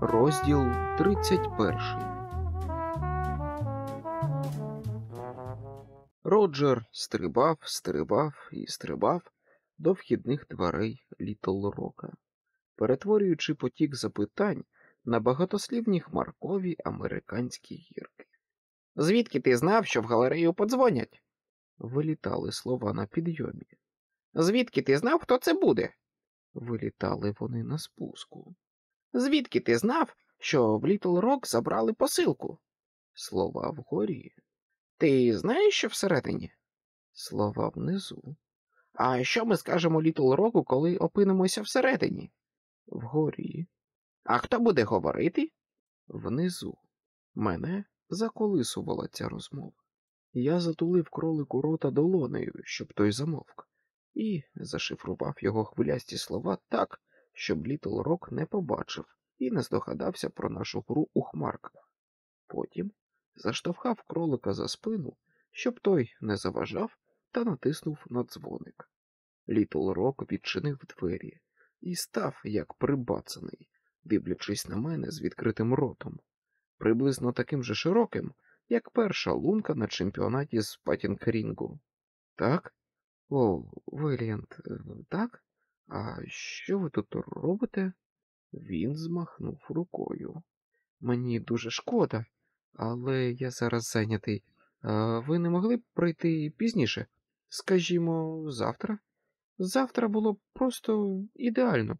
Розділ 31 Роджер стрибав, стрибав і стрибав до вхідних дверей Літл Рока, перетворюючи потік запитань на багатослівні хмаркові американські гірки. Звідки ти знав, що в галерею подзвонять? Вилітали слова на підйомі. Звідки ти знав, хто це буде? Вилітали вони на спуску. Звідки ти знав, що в Літл Рок забрали посилку? Слова вгорі. Ти знаєш, що всередині? Слова внизу. А що ми скажемо Літл Року, коли опинимося всередині? Вгорі. А хто буде говорити? Внизу. Мене заколисувала ця розмова. Я затулив кролику рота долонею, щоб той замовк, і зашифрував його хвилясті слова так, щоб Літл Рок не побачив і не здогадався про нашу гру у хмарках. Потім заштовхав кролика за спину, щоб той не заважав, та натиснув на дзвоник. Літл Рок відчинив двері і став як прибацаний, дивлячись на мене з відкритим ротом, приблизно таким же широким, як перша лунка на чемпіонаті з патінкрінгу. Так? О, Виліант, так? А що ви тут робите? Він змахнув рукою. Мені дуже шкода, але я зараз зайнятий. Ви не могли б прийти пізніше? Скажімо, завтра? Завтра було просто ідеально.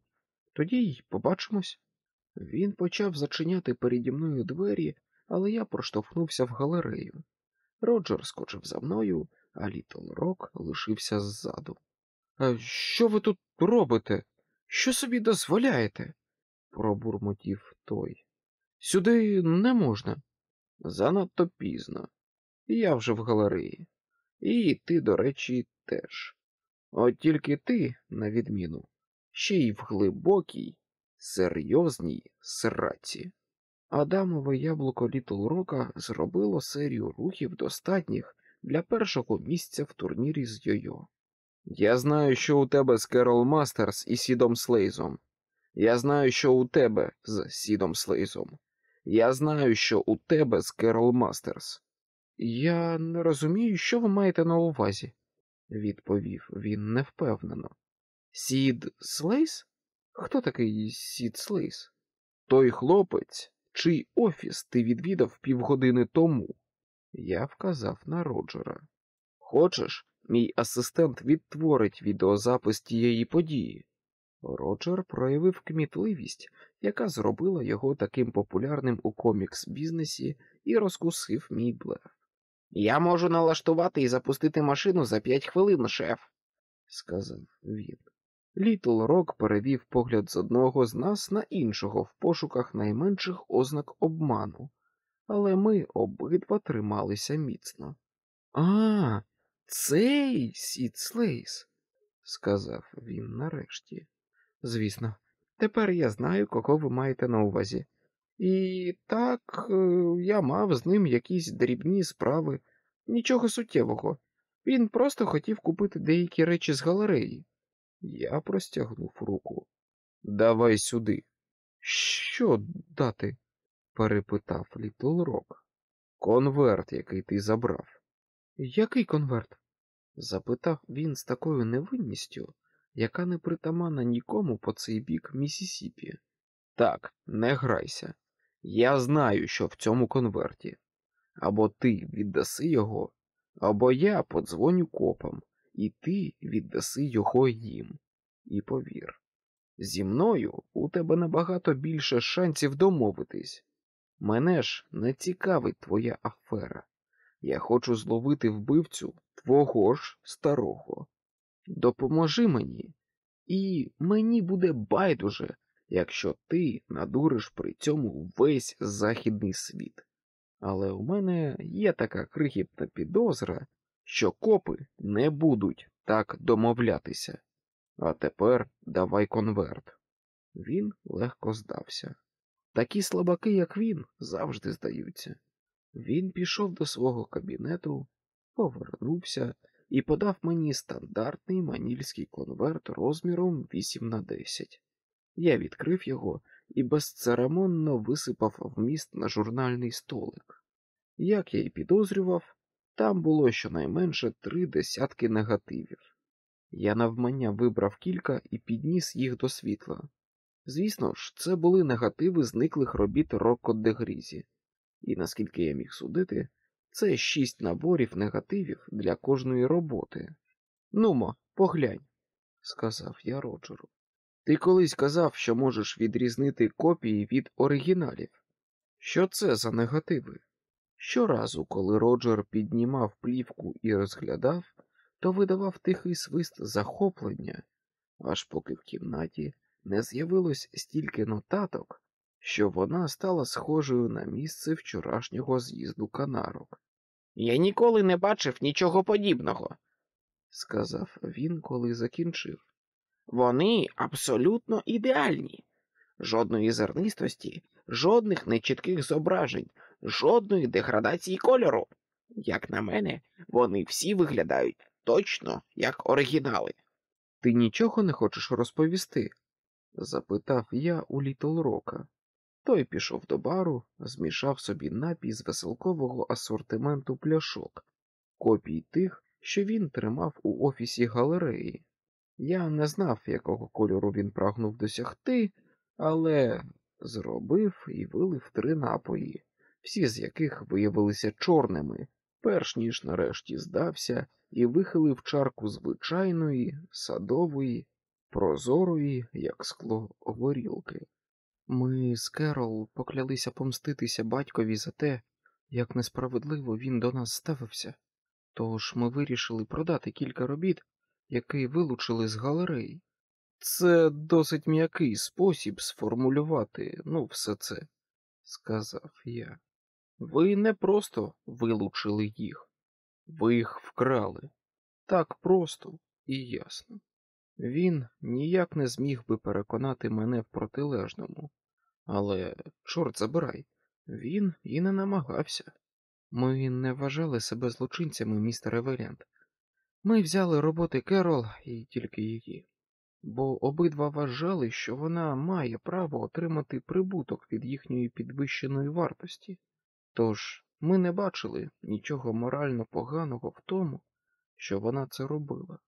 Тоді й побачимось. Він почав зачиняти переді мною двері, але я проштовхнувся в галерею. Роджер скочив за мною, а Літл Рок лишився ззаду. Що ви тут робите? Що собі дозволяєте? пробурмотів той. Сюди не можна. Занадто пізно. Я вже в галереї. І ти, до речі, теж. От тільки ти, на відміну, ще й в глибокій, серйозній сраці. Адамове яблуко Літл Рока зробило серію рухів достатніх для першого місця в турнірі з Йойо. Я знаю, що у тебе з Керол Мастерс і Сідом Слейзом. Я знаю, що у тебе з Сідом Слейзом. Я знаю, що у тебе з Керол Мастерс. Я не розумію, що ви маєте на увазі, відповів він невпевнено. Сід Слейз? Хто такий Сід Слейс? Той хлопець, чий офіс ти відвідав півгодини тому. Я вказав на Роджера. Хочеш, мій асистент відтворить відеозапис тієї події. Роджер проявив кмітливість, яка зробила його таким популярним у комікс бізнесі і розкусив мій блеф. Я можу налаштувати і запустити машину за п'ять хвилин, шеф, сказав він. Літл Рок перевів погляд з одного з нас на іншого в пошуках найменших ознак обману, але ми обидва трималися міцно. А, цей Сід сказав він нарешті. Звісно, тепер я знаю, кого ви маєте на увазі. І так, е, я мав з ним якісь дрібні справи, нічого суттєвого. Він просто хотів купити деякі речі з галереї. Я простягнув руку. Давай сюди. Що дати? Перепитав Літл Рок. Конверт, який ти забрав. Який конверт? запитав він з такою невинністю, яка не притаманна нікому по цей бік Місісіпі. Так, не грайся. Я знаю, що в цьому конверті. Або ти віддаси його, або я подзвоню копам, і ти віддаси його їм. І повір, зі мною у тебе набагато більше шансів домовитись. Мене ж не цікавить твоя афера. Я хочу зловити вбивцю твого ж старого. Допоможи мені, і мені буде байдуже, якщо ти надуриш при цьому весь західний світ. Але у мене є така крихітна підозра, що копи не будуть так домовлятися. А тепер давай конверт. Він легко здався. Такі слабаки, як він, завжди здаються. Він пішов до свого кабінету, повернувся і подав мені стандартний манільський конверт розміром 8 на 10. Я відкрив його і безцеремонно висипав вміст на журнальний столик. Як я й підозрював, там було щонайменше три десятки негативів. Я навмання вибрав кілька і підніс їх до світла. Звісно ж, це були негативи зниклих робіт Рокко де Грізі, і наскільки я міг судити, це шість наборів негативів для кожної роботи. Нумо, поглянь, сказав я Роджеру. Ти колись казав, що можеш відрізнити копії від оригіналів. Що це за негативи? Щоразу, коли Роджер піднімав плівку і розглядав, то видавав тихий свист захоплення, аж поки в кімнаті не з'явилось стільки нотаток, що вона стала схожою на місце вчорашнього з'їзду канарок. Я ніколи не бачив нічого подібного, сказав він, коли закінчив. Вони абсолютно ідеальні. Жодної зернистості, жодних нечітких зображень, жодної деградації кольору. Як на мене, вони всі виглядають точно як оригінали. Ти нічого не хочеш розповісти? Запитав я у Літл Рока. Той пішов до бару, змішав собі напій з веселкового асортименту пляшок, копій тих, що він тримав у офісі галереї. Я не знав, якого кольору він прагнув досягти, але зробив і вилив три напої, всі з яких виявилися чорними, перш ніж нарешті здався і вихилив чарку звичайної, садової, прозорої, як скло горілки. Ми з Керол поклялися помститися батькові за те, як несправедливо він до нас ставився, тож ми вирішили продати кілька робіт, які вилучили з галереї. Це досить м'який спосіб сформулювати, ну, все це, сказав я. Ви не просто вилучили їх, ви їх вкрали. Так просто і ясно. Він ніяк не зміг би переконати мене в протилежному, але, чорт забирай, він і не намагався. Ми не вважали себе злочинцями, містер Еверіант. Ми взяли роботи Керол і тільки її, бо обидва вважали, що вона має право отримати прибуток від їхньої підвищеної вартості. Тож ми не бачили нічого морально поганого в тому, що вона це робила,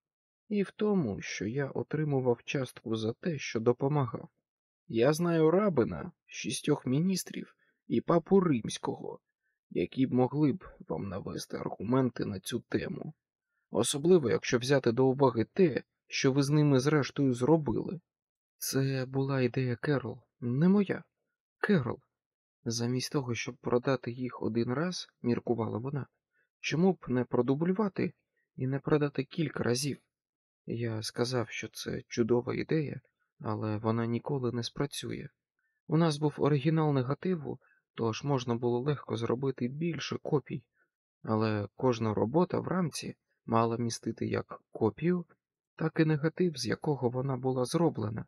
і в тому, що я отримував частку за те, що допомагав. Я знаю рабина, шістьох міністрів і папу римського, які б могли б вам навести аргументи на цю тему, особливо якщо взяти до уваги те, що ви з ними зрештою зробили. Це була ідея Керол, не моя. Керол. Замість того, щоб продати їх один раз, міркувала вона, чому б не продублювати і не продати кілька разів. Я сказав, що це чудова ідея, але вона ніколи не спрацює. У нас був оригінал негативу, тож можна було легко зробити більше копій, але кожна робота в рамці мала містити як копію, так і негатив, з якого вона була зроблена.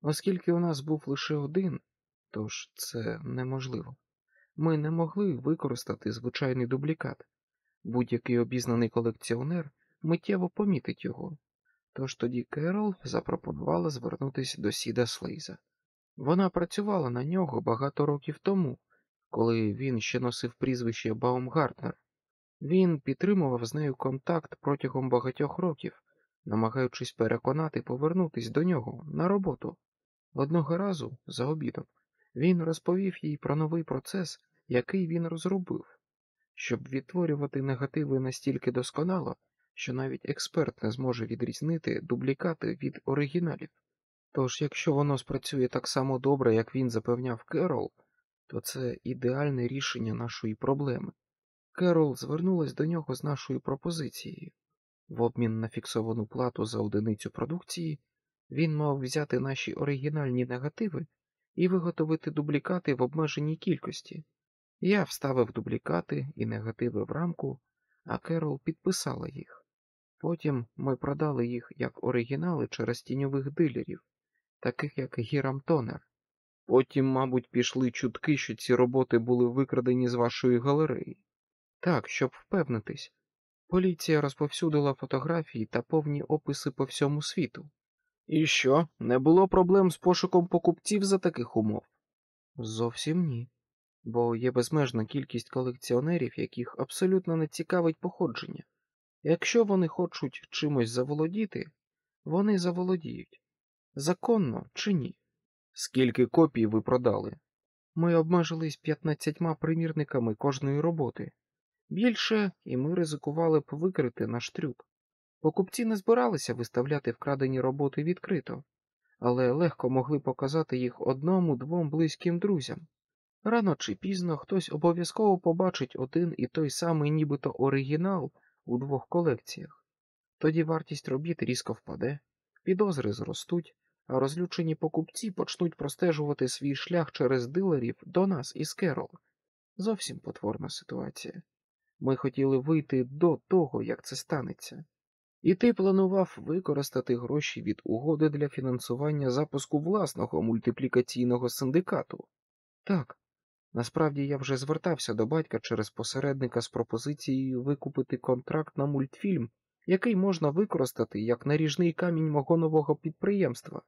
Оскільки у нас був лише один, тож це неможливо. Ми не могли використати звичайний дублікат. Будь-який обізнаний колекціонер миттєво помітить його. Тож тоді Керол запропонувала звернутися до Сіда Слейза. Вона працювала на нього багато років тому, коли він ще носив прізвище Баумгартнер. Він підтримував з нею контакт протягом багатьох років, намагаючись переконати повернутись до нього на роботу. Одного разу за обідом він розповів їй про новий процес, який він розробив, щоб відтворювати негативи настільки досконало, що навіть експерт не зможе відрізнити дублікати від оригіналів. Тож, якщо воно спрацює так само добре, як він запевняв Керол, то це ідеальне рішення нашої проблеми. Керол звернулась до нього з нашою пропозицією. В обмін на фіксовану плату за одиницю продукції він мав взяти наші оригінальні негативи і виготовити дублікати в обмеженій кількості. Я вставив дублікати і негативи в рамку, а Керол підписала їх. Потім ми продали їх як оригінали через тіньових дилерів, таких як Гірам Тонер. Потім, мабуть, пішли чутки, що ці роботи були викрадені з вашої галереї. Так, щоб впевнитись. Поліція розповсюдила фотографії та повні описи по всьому світу. І що, не було проблем з пошуком покупців за таких умов? Зовсім ні. Бо є безмежна кількість колекціонерів, яких абсолютно не цікавить походження. Якщо вони хочуть чимось заволодіти, вони заволодіють. Законно чи ні? Скільки копій ви продали? Ми обмежились 15 примірниками кожної роботи. Більше, і ми ризикували б викрити наш трюк. Покупці не збиралися виставляти вкрадені роботи відкрито, але легко могли показати їх одному двом близьким друзям. Рано чи пізно хтось обов'язково побачить один і той самий нібито оригінал у двох колекціях. Тоді вартість робіт різко впаде, підозри зростуть, а розлючені покупці почнуть простежувати свій шлях через дилерів до нас із Керол. Зовсім потворна ситуація. Ми хотіли вийти до того, як це станеться. І ти планував використати гроші від угоди для фінансування запуску власного мультиплікаційного синдикату. Так, насправді я вже звертався до батька через посередника з пропозицією викупити контракт на мультфільм, який можна використати як наріжний камінь мого нового підприємства.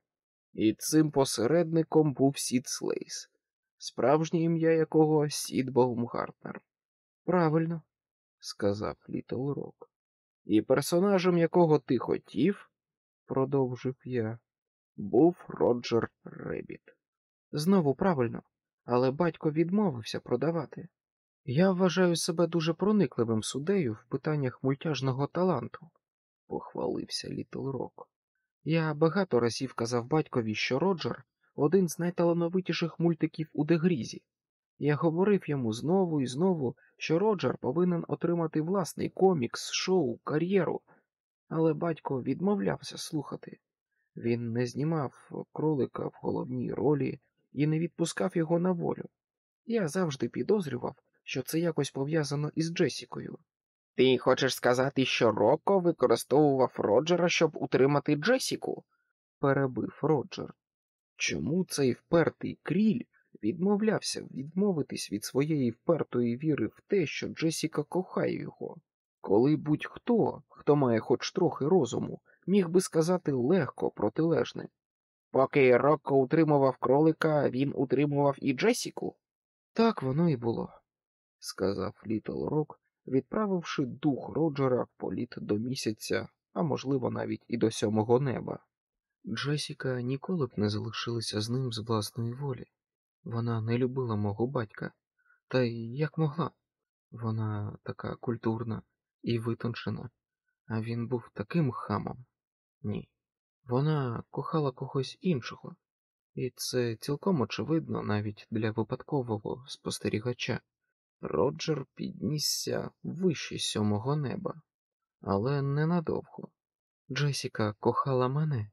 І цим посередником був Сід Слейс, справжнє ім'я якого Сід Баумгартнер. Правильно, сказав Літл Рок. І персонажем якого ти хотів, продовжив я, був Роджер Ребіт. Знову правильно, але батько відмовився продавати. Я вважаю себе дуже проникливим суддею в питаннях мультяжного таланту, похвалився Літл Рок. Я багато разів казав батькові, що Роджер один з найталановитіших мультиків у Дегрізі. Я говорив йому знову і знову, що Роджер повинен отримати власний комікс, шоу, кар'єру, але батько відмовлявся слухати. Він не знімав кролика в головній ролі і не відпускав його на волю. Я завжди підозрював, що це якось пов'язано із Джесікою. Ти хочеш сказати, що Роко використовував Роджера, щоб утримати Джесіку? перебив Роджер. Чому цей впертий кріль відмовлявся відмовитись від своєї впертої віри в те, що Джесіка кохає його, коли будь-хто, хто має хоч трохи розуму, міг би сказати легко протилежне. Поки Рокко утримував кролика, він утримував і Джесіку? Так воно і було, сказав Літл Рок, відправивши дух Роджера в політ до місяця, а можливо навіть і до сьомого неба. Джесіка ніколи б не залишилася з ним з власної волі. Вона не любила мого батька, та й як могла. Вона така культурна і витончена, а він був таким хамом. Ні. Вона кохала когось іншого, і це цілком очевидно навіть для випадкового спостерігача. Роджер піднісся вище сьомого неба, але ненадовго. Джесіка кохала мене,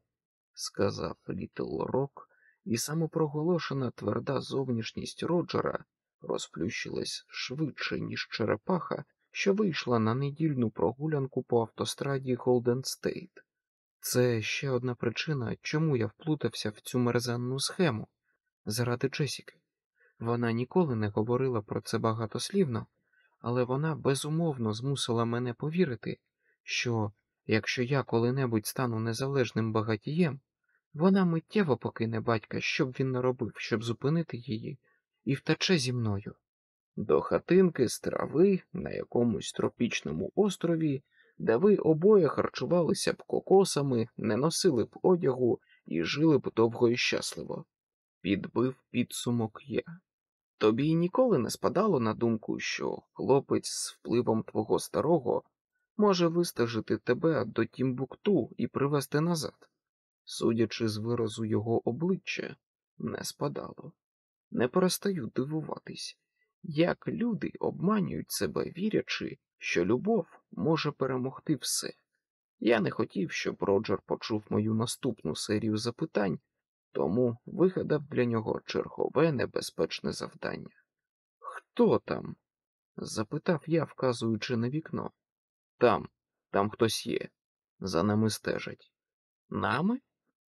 сказав Літл Рок, і самопроголошена тверда зовнішність Роджера розплющилась швидше, ніж черепаха, що вийшла на недільну прогулянку по автостраді Голден Стейт. Це ще одна причина, чому я вплутався в цю мерзенну схему заради Джесіки. Вона ніколи не говорила про це багатослівно, але вона безумовно змусила мене повірити, що якщо я коли-небудь стану незалежним багатієм, вона миттєво покине батька, що б він не робив, щоб зупинити її, і втече зі мною. До хатинки з трави на якомусь тропічному острові, де ви обоє харчувалися б кокосами, не носили б одягу і жили б довго і щасливо. Підбив підсумок я. Тобі ніколи не спадало на думку, що хлопець з впливом твого старого може вистежити тебе до Тімбукту і привезти назад. Судячи з виразу його обличчя, не спадало. Не перестаю дивуватись, як люди обманюють себе, вірячи, що любов може перемогти все. Я не хотів, щоб Роджер почув мою наступну серію запитань, тому вигадав для нього чергове небезпечне завдання. Хто там? запитав я, вказуючи на вікно. Там, там хтось є. За нами стежать. Нами?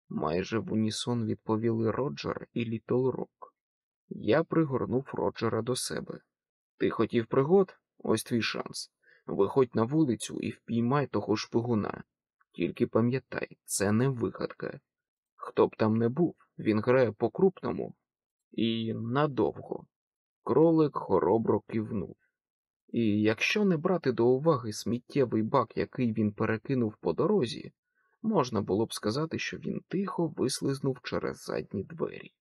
майже в унісон відповіли Роджер і Літл Рок. Я пригорнув Роджера до себе. Ти хотів пригод? Ось твій шанс. Виходь на вулицю і впіймай того шпигуна. Тільки пам'ятай, це не вигадка. Хто б там не був, він грає по-крупному і надовго. Кролик хоробро кивнув. І якщо не брати до уваги сміттєвий бак, який він перекинув по дорозі, можна було б сказати, що він тихо вислизнув через задні двері.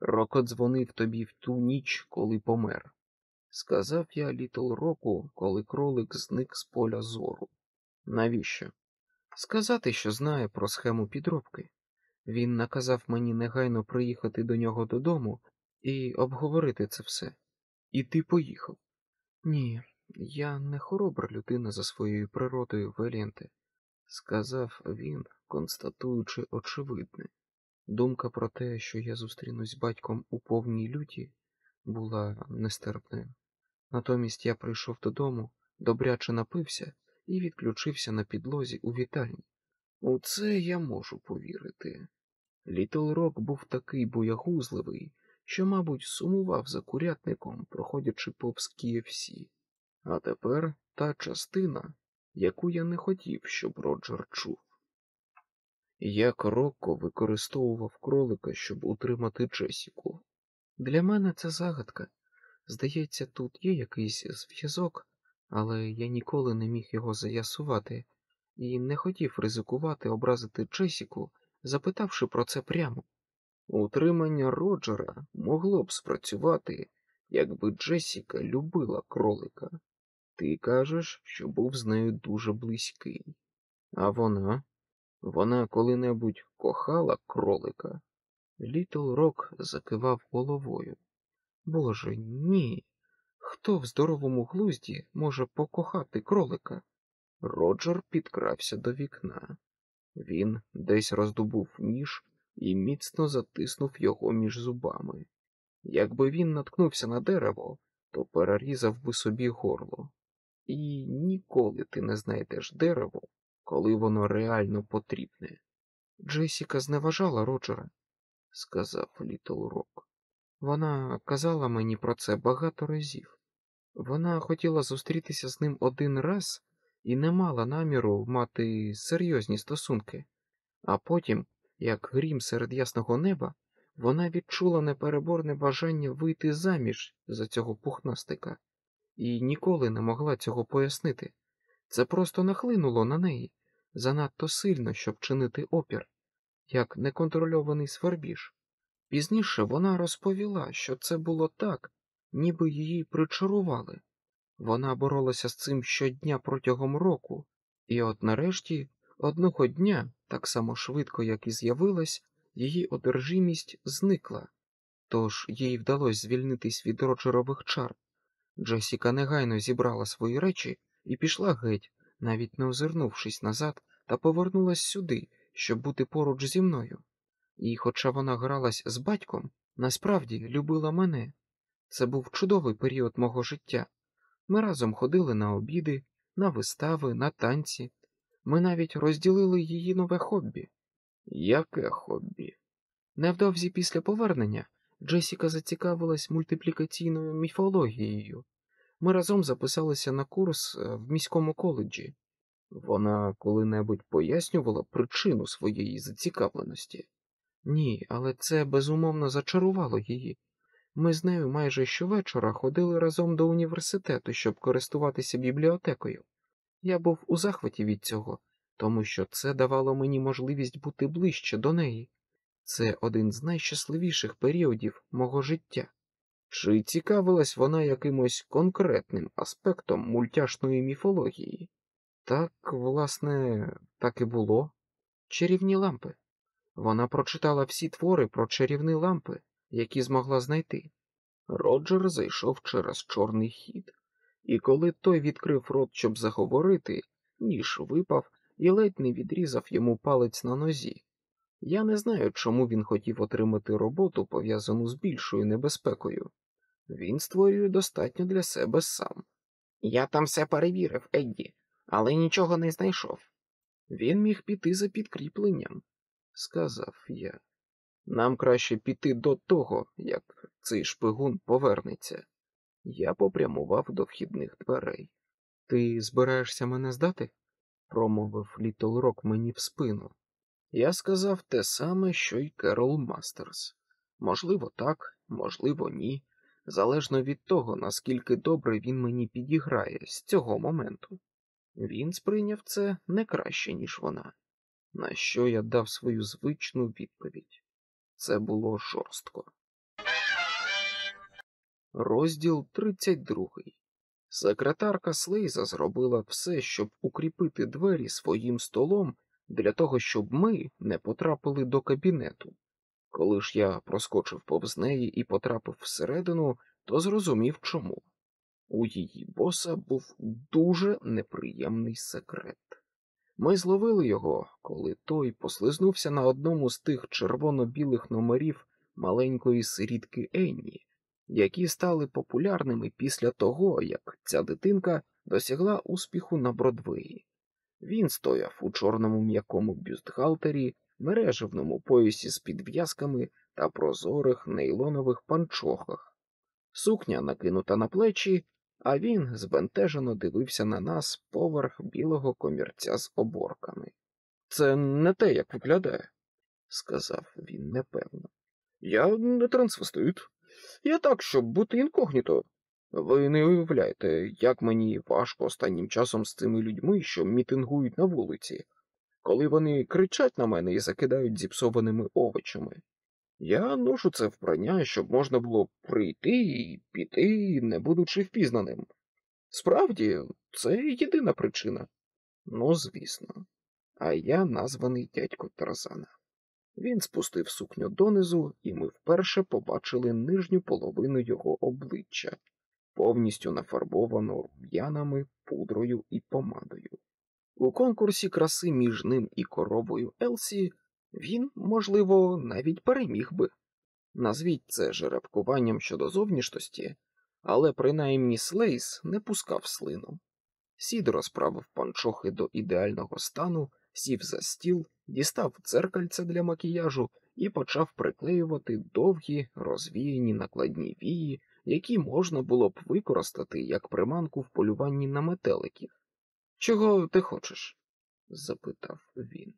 Роко дзвонив тобі в ту ніч, коли помер, сказав я Літл Року, коли кролик зник з поля зору. Навіщо? Сказати, що знає про схему підробки. Він наказав мені негайно приїхати до нього додому і обговорити це все. І ти поїхав. Ні, я не хоробра людина за своєю природою, Веліанте, сказав він, констатуючи очевидне. Думка про те, що я зустрінусь з батьком у повній люті, була нестерпною. Натомість я прийшов додому, добряче напився і відключився на підлозі у вітальні. У це я можу повірити. Літл Рок був такий боягузливий, що, мабуть, сумував за курятником, проходячи повз KFC. А тепер та частина, яку я не хотів, щоб Роджер чув. Як Рокко використовував кролика, щоб утримати Джесіку. Для мене це загадка. Здається, тут є якийсь зв'язок, але я ніколи не міг його заясувати і не хотів ризикувати образити Джесіку, запитавши про це прямо. Утримання Роджера могло б спрацювати, якби Джесіка любила кролика. Ти кажеш, що був з нею дуже близький. А вона? Вона коли-небудь кохала кролика? Літл Рок закивав головою. Боже, ні. Хто в здоровому глузді може покохати кролика? Роджер підкрався до вікна. Він десь роздобув ніж і міцно затиснув його між зубами. Якби він наткнувся на дерево, то перерізав би собі горло. І ніколи ти не знайдеш дерево, коли воно реально потрібне. Джесіка зневажала Роджера, сказав Літл Рок. Вона казала мені про це багато разів. Вона хотіла зустрітися з ним один раз і не мала наміру мати серйозні стосунки, а потім, як грім серед ясного неба, вона відчула непереборне бажання вийти заміж за цього пухнастика і ніколи не могла цього пояснити. Це просто нахлинуло на неї занадто сильно, щоб чинити опір, як неконтрольований свербіж. Пізніше вона розповіла, що це було так, ніби її причарували. Вона боролася з цим щодня протягом року, і от нарешті одного дня, так само швидко, як і з'явилась, її одержимість зникла, тож їй вдалося звільнитись від роджерових чар. Джесіка негайно зібрала свої речі і пішла геть, навіть не озирнувшись назад, та повернулась сюди, щоб бути поруч зі мною. І, хоча вона гралась з батьком, насправді любила мене. Це був чудовий період мого життя. Ми разом ходили на обіди, на вистави, на танці. Ми навіть розділили її нове хобі. Яке хобі? Невдовзі після повернення Джесіка зацікавилась мультиплікаційною міфологією. Ми разом записалися на курс е, в міському коледжі. Вона коли-небудь пояснювала причину своєї зацікавленості? Ні, але це безумовно зачарувало її. Ми з нею майже щовечора ходили разом до університету, щоб користуватися бібліотекою. Я був у захваті від цього, тому що це давало мені можливість бути ближче до неї. Це один з найщасливіших періодів мого життя. Чи цікавилась вона якимось конкретним аспектом мультяшної міфології? Так, власне, так і було. Чарівні лампи. Вона прочитала всі твори про чарівні лампи, які змогла знайти. Роджер зайшов через чорний хід, і коли той відкрив рот, щоб заговорити, ніж випав і ледь не відрізав йому палець на нозі. Я не знаю, чому він хотів отримати роботу, пов'язану з більшою небезпекою. Він створює достатньо для себе сам. Я там все перевірив, Едді, але нічого не знайшов. Він міг піти за підкріпленням, сказав я. Нам краще піти до того, як цей шпигун повернеться. Я попрямував до вхідних дверей. Ти збираєшся мене здати? промовив Літл Рок мені в спину. Я сказав те саме, що й Керол Мастерс. Можливо, так, можливо, ні, залежно від того, наскільки добре він мені підіграє з цього моменту. Він сприйняв це не краще, ніж вона, на що я дав свою звичну відповідь. Це було жорстко. Розділ 32. Секретарка Слейза зробила все, щоб укріпити двері своїм столом для того, щоб ми не потрапили до кабінету. Коли ж я проскочив повз неї і потрапив всередину, то зрозумів чому. У її боса був дуже неприємний секрет. Ми зловили його, коли той послизнувся на одному з тих червоно-білих номерів маленької сирітки Енні, які стали популярними після того, як ця дитинка досягла успіху на Бродвеї. Він стояв у чорному м'якому бюстгалтері, мережевному поясі з підв'язками та прозорих нейлонових панчохах. Сукня накинута на плечі, а він збентежено дивився на нас поверх білого комірця з оборками. Це не те, як виглядає, сказав він непевно. Я не трансвестит. Я так, щоб бути інкогніто. Ви не уявляєте, як мені важко останнім часом з цими людьми, що мітингують на вулиці, коли вони кричать на мене і закидають зіпсованими овочами. Я ношу це вбрання, щоб можна було прийти і піти, не будучи впізнаним. Справді, це єдина причина. Ну, звісно, а я названий дядько Тарзана. Він спустив сукню донизу, і ми вперше побачили нижню половину його обличчя, повністю нафарбовану рум'янами, пудрою і помадою. У конкурсі краси між ним і коровою Елсі він, можливо, навіть переміг би. Назвіть це жеребкуванням щодо зовнішності, але принаймні Слейс не пускав слину. Сід розправив панчохи до ідеального стану, сів за стіл, дістав дзеркальце для макіяжу і почав приклеювати довгі розвіяні накладні вії, які можна було б використати як приманку в полюванні на метеликів. Чого ти хочеш? запитав він.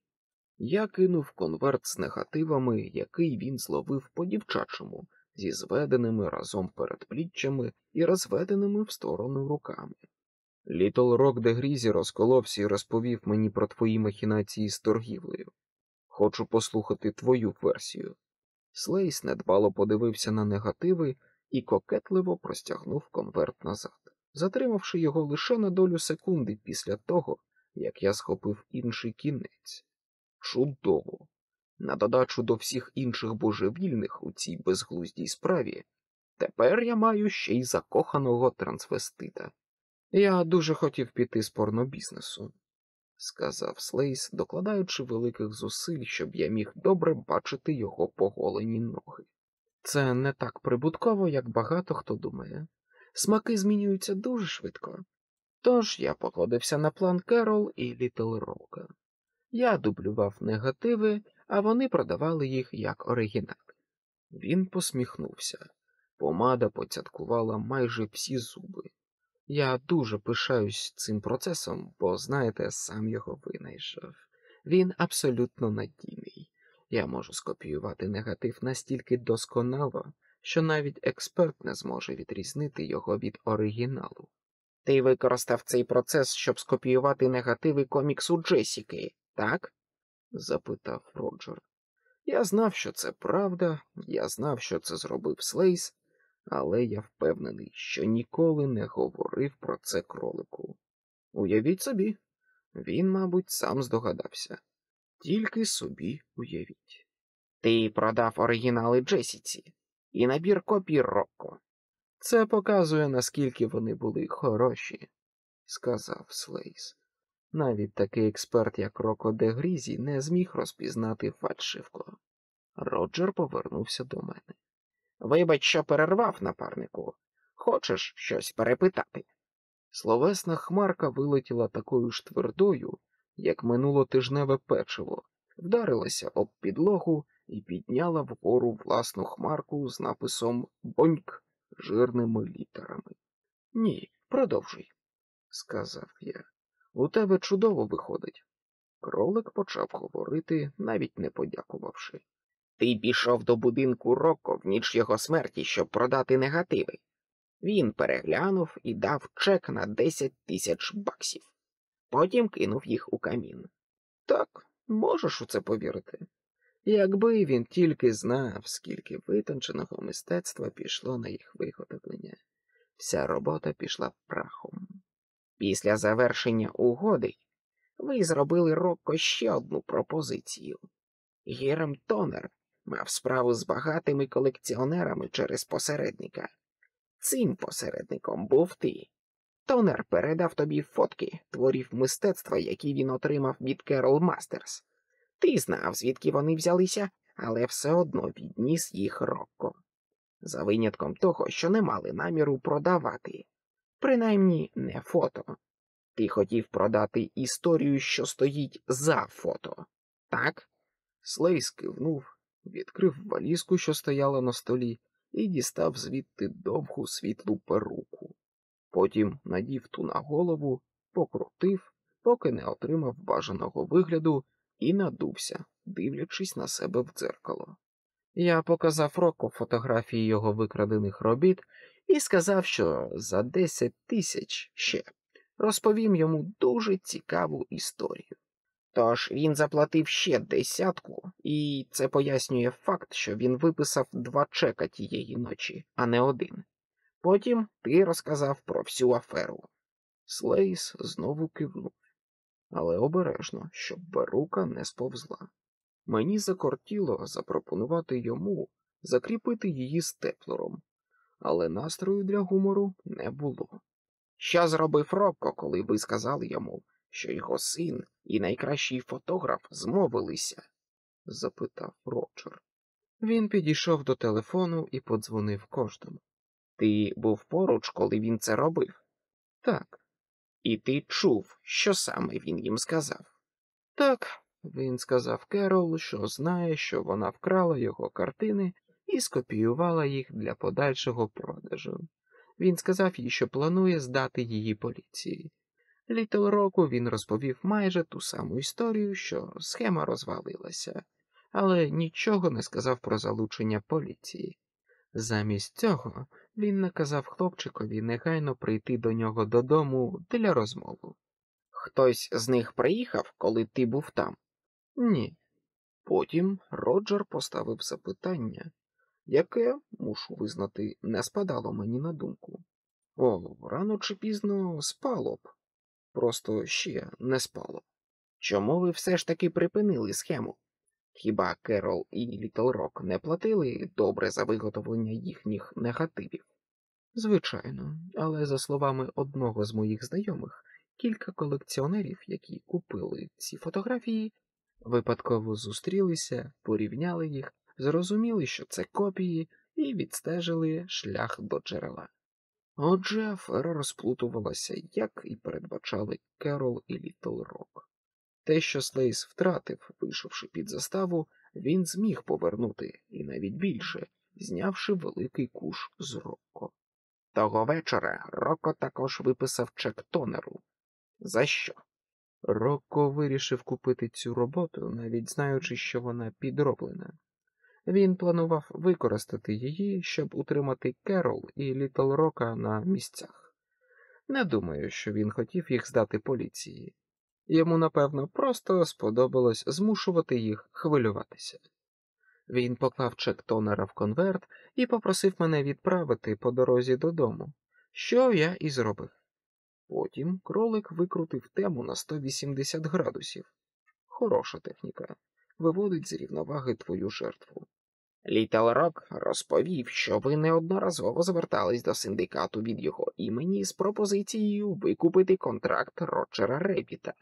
Я кинув конверт з негативами, який він зловив по дівчачому, зі зведеними разом передпліччями і розведеними в сторону руками. Літл Рок де Грізі розколовся і розповів мені про твої махінації з торгівлею. Хочу послухати твою версію. Слейс недбало подивився на негативи і кокетливо простягнув конверт назад, затримавши його лише на долю секунди після того, як я схопив інший кінець. Чудово! На додачу до всіх інших божевільних у цій безглуздій справі, тепер я маю ще й закоханого трансвестита. Я дуже хотів піти з порнобізнесу, сказав Слейс, докладаючи великих зусиль, щоб я міг добре бачити його поголені ноги. Це не так прибутково, як багато хто думає. Смаки змінюються дуже швидко. Тож я покладився на план Керол і Літл Рока. Я дублював негативи, а вони продавали їх як оригінали. Він посміхнувся. Помада поцяткувала майже всі зуби. Я дуже пишаюсь цим процесом, бо, знаєте, сам його винайшов. Він абсолютно надійний. Я можу скопіювати негатив настільки досконало, що навіть експерт не зможе відрізнити його від оригіналу. Ти використав цей процес, щоб скопіювати негативи коміксу Джесіки, так? запитав Роджер. Я знав, що це правда, я знав, що це зробив Слейс, але я впевнений, що ніколи не говорив про це кролику. Уявіть собі, він, мабуть, сам здогадався. Тільки собі уявіть. Ти продав оригінали Джесіці і набір копій Рокко. Це показує, наскільки вони були хороші, сказав Слейс. Навіть такий експерт, як Роко де Грізі, не зміг розпізнати фальшивку. Роджер повернувся до мене. Вибач, що перервав напарнику. Хочеш щось перепитати? Словесна хмарка вилетіла такою ж твердою, як минулотижневе печиво, вдарилася об підлогу і підняла вгору власну хмарку з написом Боньк жирними літерами. Ні, продовжуй, сказав я. У тебе чудово виходить. Кролик почав говорити, навіть не подякувавши. Ти пішов до будинку Рокко в ніч його смерті, щоб продати негативи. Він переглянув і дав чек на 10 тисяч баксів. Потім кинув їх у камін. Так, можеш у це повірити. Якби він тільки знав, скільки витонченого мистецтва пішло на їх виготовлення, вся робота пішла прахом. Після завершення угоди ви зробили Рокко ще одну пропозицію. Гірем Тонер мав справу з багатими колекціонерами через посередника. Цим посередником був ти. Тонер передав тобі фотки творів мистецтва, які він отримав від Керол Мастерс. Ти знав, звідки вони взялися, але все одно відніс їх Рокко. За винятком того, що не мали наміру продавати, принаймні не фото. Ти хотів продати історію, що стоїть за фото, так? Слейс кивнув, відкрив валізку, що стояла на столі, і дістав звідти довгу світлу перуку. Потім надів ту на голову, покрутив, поки не отримав бажаного вигляду, і надувся, дивлячись на себе в дзеркало. Я показав Року фотографії його викрадених робіт і сказав, що за 10 тисяч ще розповім йому дуже цікаву історію. Тож він заплатив ще десятку, і це пояснює факт, що він виписав два чека тієї ночі, а не один. Потім ти розказав про всю аферу. Слейс знову кивнув, але обережно, щоб берука не сповзла. Мені закортіло запропонувати йому закріпити її степлером, але настрою для гумору не було. Що зробив Рокко, коли ви сказали йому, що його син і найкращий фотограф змовилися? запитав Роджер. Він підійшов до телефону і подзвонив кожному. Ти був поруч, коли він це робив? Так. І ти чув, що саме він їм сказав? Так, він сказав Керол, що знає, що вона вкрала його картини і скопіювала їх для подальшого продажу. Він сказав їй, що планує здати її поліції. Літл року він розповів майже ту саму історію, що схема розвалилася, але нічого не сказав про залучення поліції. Замість цього він наказав хлопчикові негайно прийти до нього додому для розмови. Хтось з них приїхав, коли ти був там? Ні. Потім Роджер поставив запитання, яке, мушу визнати, не спадало мені на думку. О, рано чи пізно спало б, просто ще не спало. Чому ви все ж таки припинили схему? Хіба Керол і Літл Рок не платили добре за виготовлення їхніх негативів? Звичайно, але за словами одного з моїх знайомих, кілька колекціонерів, які купили ці фотографії, випадково зустрілися, порівняли їх, зрозуміли, що це копії, і відстежили шлях до джерела. Отже, афера розплутувалася, як і передбачали Керол і Літл Рок. Те, що Слейс втратив, вийшовши під заставу, він зміг повернути, і навіть більше, знявши великий куш з Рокко. Того вечора Рокко також виписав чек тонеру. За що? Рокко вирішив купити цю роботу, навіть знаючи, що вона підроблена. Він планував використати її, щоб утримати Керол і Літл Рока на місцях. Не думаю, що він хотів їх здати поліції. Йому, напевно, просто сподобалось змушувати їх хвилюватися. Він поклав чек тонера в конверт і попросив мене відправити по дорозі додому, що я і зробив. Потім кролик викрутив тему на 180 градусів. Хороша техніка, виводить з рівноваги твою жертву. Літл Рок розповів, що ви неодноразово звертались до синдикату від його імені з пропозицією викупити контракт Роджера Репіта.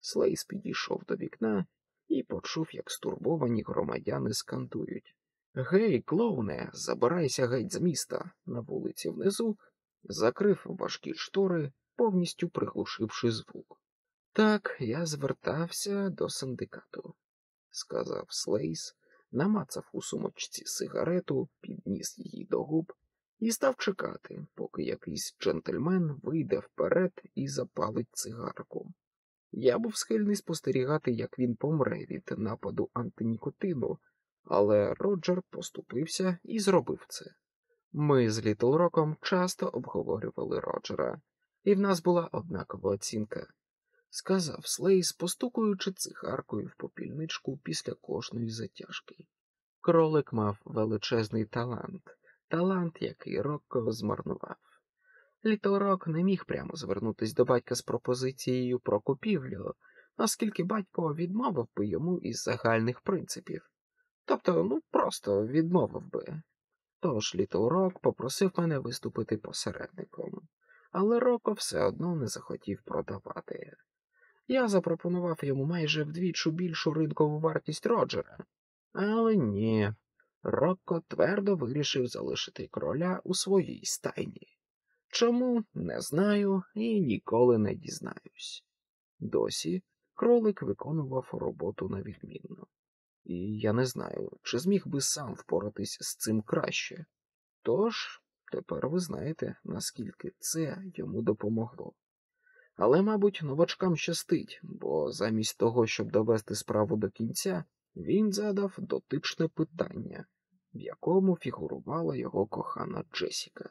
Слейс підійшов до вікна і почув, як стурбовані громадяни скандують Гей, клоуне, забирайся геть з міста на вулиці внизу, закрив важкі штори, повністю приглушивши звук. Так, я звертався до синдикату, сказав Слейс, намацав у сумочці сигарету, підніс її до губ і став чекати, поки якийсь джентльмен вийде вперед і запалить цигарку. Я був схильний спостерігати, як він помре від нападу антинікотину, але Роджер поступився і зробив це. Ми з Літл Роком часто обговорювали Роджера, і в нас була однакова оцінка, сказав Слейс, постукуючи цигаркою в попільничку після кожної затяжки. Кролик мав величезний талант, талант, який Рокко змарнував. Літл Рок не міг прямо звернутися до батька з пропозицією про купівлю, оскільки батько відмовив би йому із загальних принципів. Тобто, ну просто відмовив би. Тож Літл Рок попросив мене виступити посередником, але Роко все одно не захотів продавати. Я запропонував йому майже вдвічі більшу ринкову вартість Роджера, але ні, Рокко твердо вирішив залишити короля у своїй стайні. Чому не знаю і ніколи не дізнаюсь. Досі кролик виконував роботу на відмінно, і я не знаю, чи зміг би сам впоратись з цим краще. Тож тепер ви знаєте, наскільки це йому допомогло. Але, мабуть, новачкам щастить, бо замість того, щоб довести справу до кінця, він задав дотичне питання, в якому фігурувала його кохана Джесіка.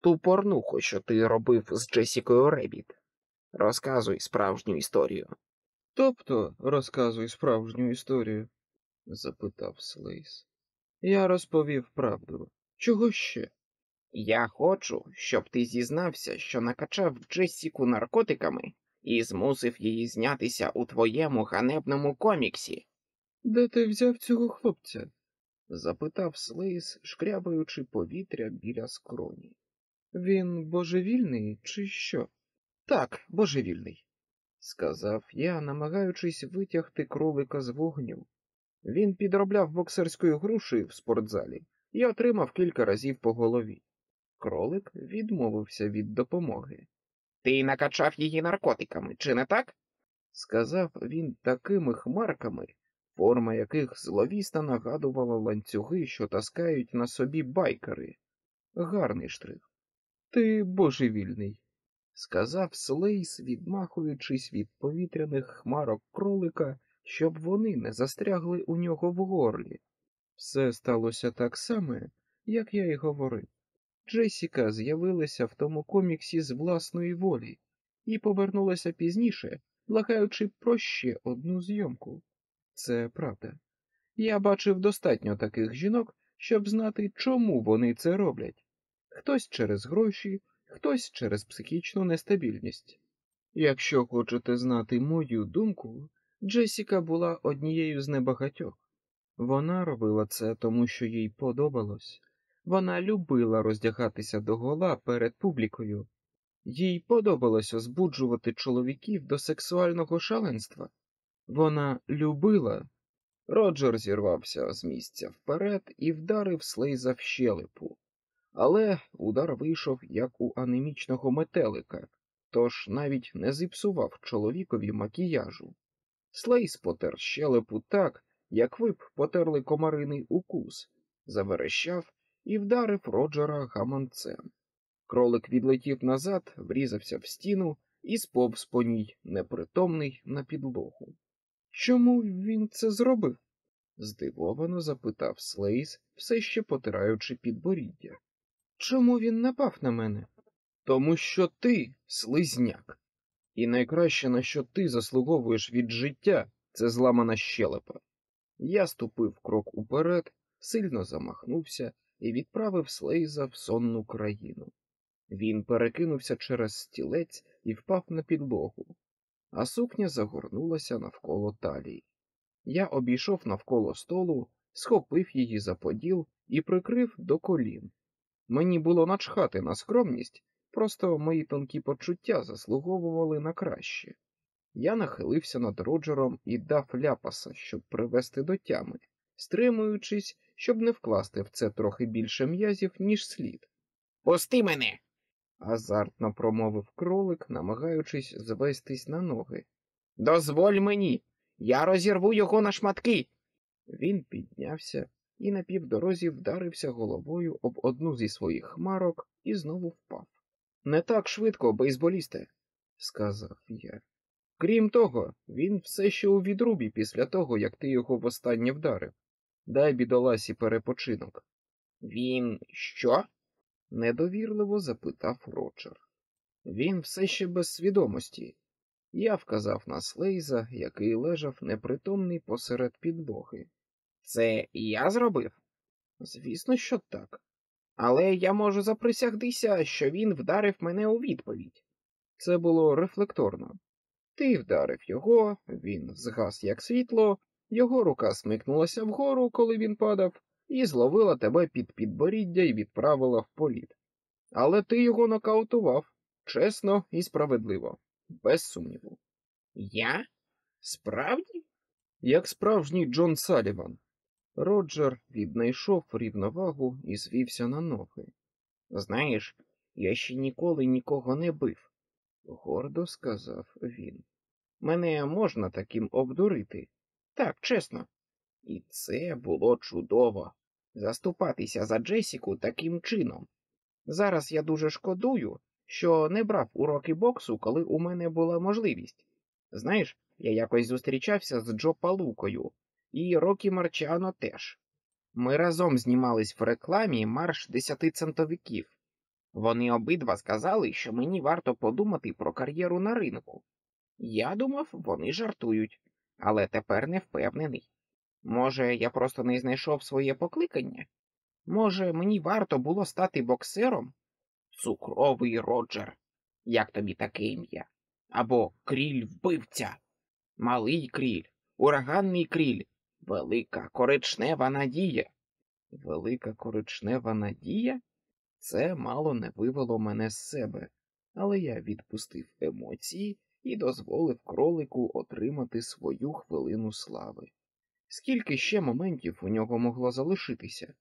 Ту порнуху, що ти робив з Джесікою Ребіт. Розказуй справжню історію. Тобто розказуй справжню історію? запитав Слейс. Я розповів правду. Чого ще? Я хочу, щоб ти зізнався, що накачав Джесіку наркотиками і змусив її знятися у твоєму ганебному коміксі. Де ти взяв цього хлопця? запитав Слейс, шкрябаючи повітря біля скроні. Він божевільний, чи що? Так, божевільний, сказав я, намагаючись витягти кролика з вогню. Він підробляв боксерською грушею в спортзалі і отримав кілька разів по голові. Кролик відмовився від допомоги. Ти накачав її наркотиками, чи не так? сказав він такими хмарками, форма яких зловісно нагадувала ланцюги, що таскають на собі байкери. Гарний штрих. Ти божевільний, сказав Слейс, відмахуючись від повітряних хмарок кролика, щоб вони не застрягли у нього в горлі. Все сталося так само, як я й говорив. Джесіка з'явилася в тому коміксі з власної волі і повернулася пізніше, благаючи про ще одну зйомку. Це правда. Я бачив достатньо таких жінок, щоб знати, чому вони це роблять хтось через гроші, хтось через психічну нестабільність. Якщо хочете знати мою думку, Джесіка була однією з небагатьох. Вона робила це тому, що їй подобалось. Вона любила роздягатися догола перед публікою. Їй подобалось озбуджувати чоловіків до сексуального шаленства. Вона любила. Роджер зірвався з місця вперед і вдарив слейза в щелепу. Але удар вийшов як у анемічного метелика, тож навіть не зіпсував чоловікові макіяжу. Слейс потер щелепу так, як ви б потерли комариний укус, заверещав і вдарив Роджера гаманцем. Кролик відлетів назад, врізався в стіну і сповз по ній, непритомний на підлогу. Чому він це зробив? здивовано запитав Слейс, все ще потираючи підборіддя. Чому він напав на мене? Тому що ти слизняк. І найкраще, на що ти заслуговуєш від життя, це зламана щелепа. Я ступив крок уперед, сильно замахнувся і відправив Слейза в сонну країну. Він перекинувся через стілець і впав на підлогу, а сукня загорнулася навколо талії. Я обійшов навколо столу, схопив її за поділ і прикрив до колін. Мені було начхати на скромність, просто мої тонкі почуття заслуговували на краще. Я нахилився над Роджером і дав ляпаса, щоб привести до тями, стримуючись, щоб не вкласти в це трохи більше м'язів, ніж слід. Пусти мене. азартно промовив кролик, намагаючись звестись на ноги. Дозволь мені, я розірву його на шматки. Він піднявся і на півдорозі вдарився головою об одну зі своїх хмарок і знову впав. Не так швидко, бейсболісте, сказав я. Крім того, він все ще у відрубі після того, як ти його востаннє вдарив. Дай бідоласі перепочинок. Він що? недовірливо запитав Роджер. Він все ще без свідомості. Я вказав на Слейза, який лежав непритомний посеред підлоги. Це я зробив? Звісно, що так. Але я можу заприсягтися, що він вдарив мене у відповідь. Це було рефлекторно. Ти вдарив його, він згас як світло, його рука смикнулася вгору, коли він падав, і зловила тебе під підборіддя і відправила в політ. Але ти його нокаутував чесно і справедливо, без сумніву. Я? Справді? Як справжній Джон Саліван. Роджер віднайшов рівновагу і звівся на ноги. Знаєш, я ще ніколи нікого не бив, гордо сказав він. Мене можна таким обдурити. Так, чесно. І це було чудово заступатися за Джесіку таким чином. Зараз я дуже шкодую, що не брав уроки боксу, коли у мене була можливість. Знаєш, я якось зустрічався з Джо Палукою, і Рокі Марчано теж. Ми разом знімались в рекламі марш десяти центовиків. Вони обидва сказали, що мені варто подумати про кар'єру на ринку. Я думав, вони жартують, але тепер не впевнений. Може, я просто не знайшов своє покликання? Може, мені варто було стати боксером? Цукровий Роджер. Як тобі таке ім'я? Або кріль вбивця, малий кріль, ураганний кріль, велика коричнева надія. Велика коричнева надія? Це мало не вивело мене з себе, але я відпустив емоції і дозволив кролику отримати свою хвилину слави. Скільки ще моментів у нього могло залишитися?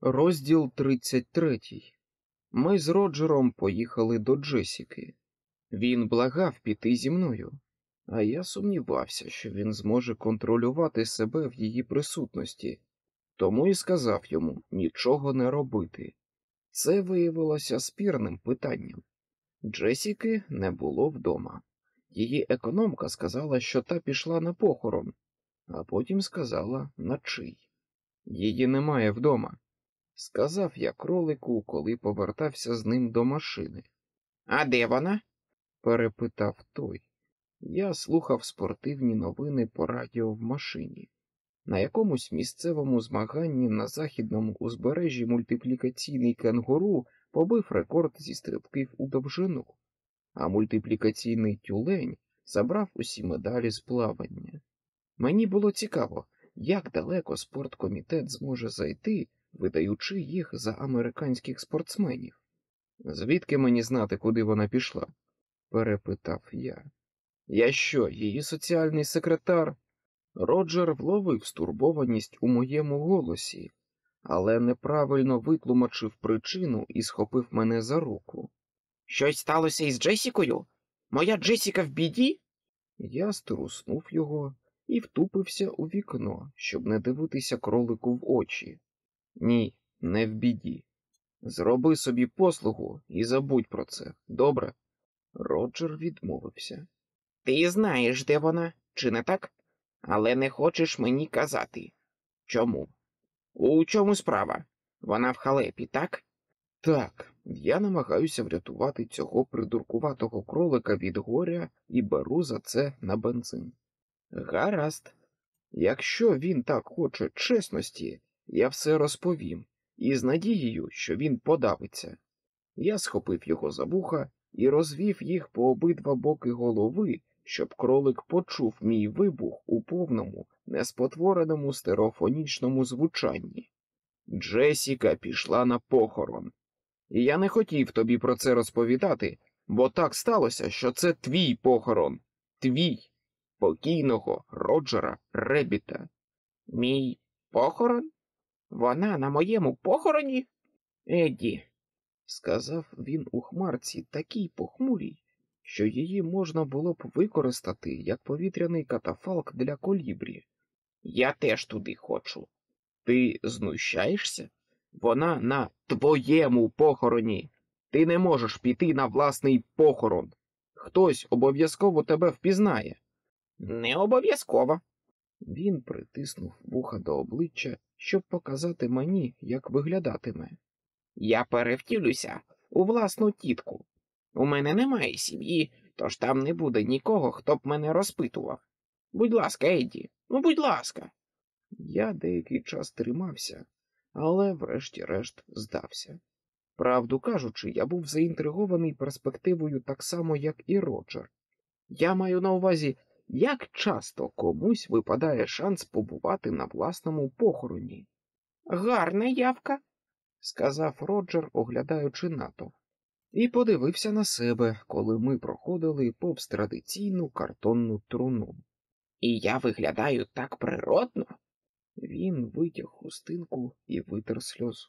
Розділ 33 Ми з Роджером поїхали до Джесіки. Він благав піти зі мною, а я сумнівався, що він зможе контролювати себе в її присутності, тому і сказав йому нічого не робити. Це виявилося спірним питанням. Джесіки не було вдома. Її економка сказала, що та пішла на похорон, а потім сказала на чий. Її немає вдома, сказав я кролику, коли повертався з ним до машини. А де вона? перепитав той. Я слухав спортивні новини по радіо в машині. На якомусь місцевому змаганні на західному узбережжі мультиплікаційний кенгуру побив рекорд зі стрибків у довжину, а мультиплікаційний тюлень забрав усі медалі з плавання. Мені було цікаво, як далеко спорткомітет зможе зайти, видаючи їх за американських спортсменів. Звідки мені знати, куди вона пішла? перепитав я. Я що, її соціальний секретар? Роджер вловив стурбованість у моєму голосі, але неправильно витлумачив причину і схопив мене за руку. Щось сталося із Джесікою? Моя Джесіка в біді? Я струснув його і втупився у вікно, щоб не дивитися кролику в очі. Ні, не в біді. Зроби собі послугу і забудь про це, добре? Роджер відмовився. Ти знаєш, де вона, чи не так? Але не хочеш мені казати. Чому? У чому справа? Вона в халепі, так? Так, я намагаюся врятувати цього придуркуватого кролика від горя і беру за це на бензин. Гаразд. Якщо він так хоче чесності, я все розповім, і з надією, що він подавиться. Я схопив його за вуха і розвів їх по обидва боки голови, щоб кролик почув мій вибух у повному, неспотвореному стереофонічному звучанні. Джесіка пішла на похорон. І я не хотів тобі про це розповідати, бо так сталося, що це твій похорон, твій, покійного Роджера Ребіта. Мій похорон? Вона на моєму похороні? Едді, сказав він у хмарці такій похмурій, що її можна було б використати як повітряний катафалк для колібрі. Я теж туди хочу. Ти знущаєшся? Вона на твоєму похороні. Ти не можеш піти на власний похорон. Хтось обов'язково тебе впізнає. Не обов'язково. Він притиснув вуха до обличчя, щоб показати мені, як виглядатиме. Я перевтілюся у власну тітку. У мене немає сім'ї, тож там не буде нікого, хто б мене розпитував. Будь ласка, Еді, ну будь ласка. Я деякий час тримався, але врешті-решт здався. Правду кажучи, я був заінтригований перспективою так само, як і Роджер. Я маю на увазі, як часто комусь випадає шанс побувати на власному похороні. Гарна явка, сказав Роджер, оглядаючи натовп, і подивився на себе, коли ми проходили повз традиційну картонну труну. І я виглядаю так природно. Він витяг хустинку і витер сльозу.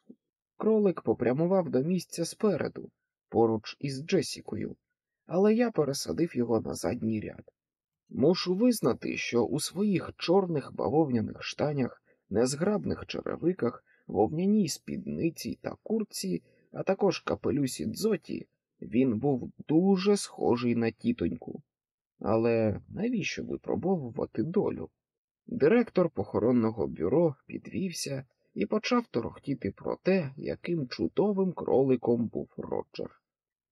Кролик попрямував до місця спереду, поруч із Джесікою, але я пересадив його на задній ряд. Мушу визнати, що у своїх чорних бавовняних штанях, незграбних черевиках, вовняній спідниці та курці, а також капелюсі дзоті, він був дуже схожий на тітоньку. Але навіщо випробовувати долю? Директор похоронного бюро підвівся і почав торохтіти про те, яким чудовим кроликом був Роджер.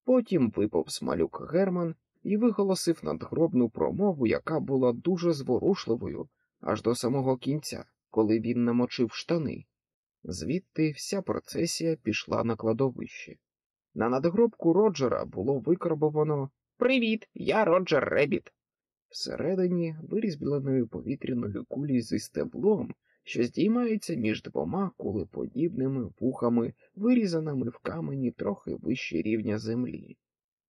Потім виповз малюк Герман і виголосив надгробну промову, яка була дуже зворушливою аж до самого кінця, коли він намочив штани. Звідти вся процесія пішла на кладовище. На надгробку Роджера було викарбовано Привіт, я Роджер Ребіт. Всередині вирізбленою повітряною кулі зі стеблом, що здіймається між двома кулеподібними вухами, вирізаними в камені трохи вище рівня землі.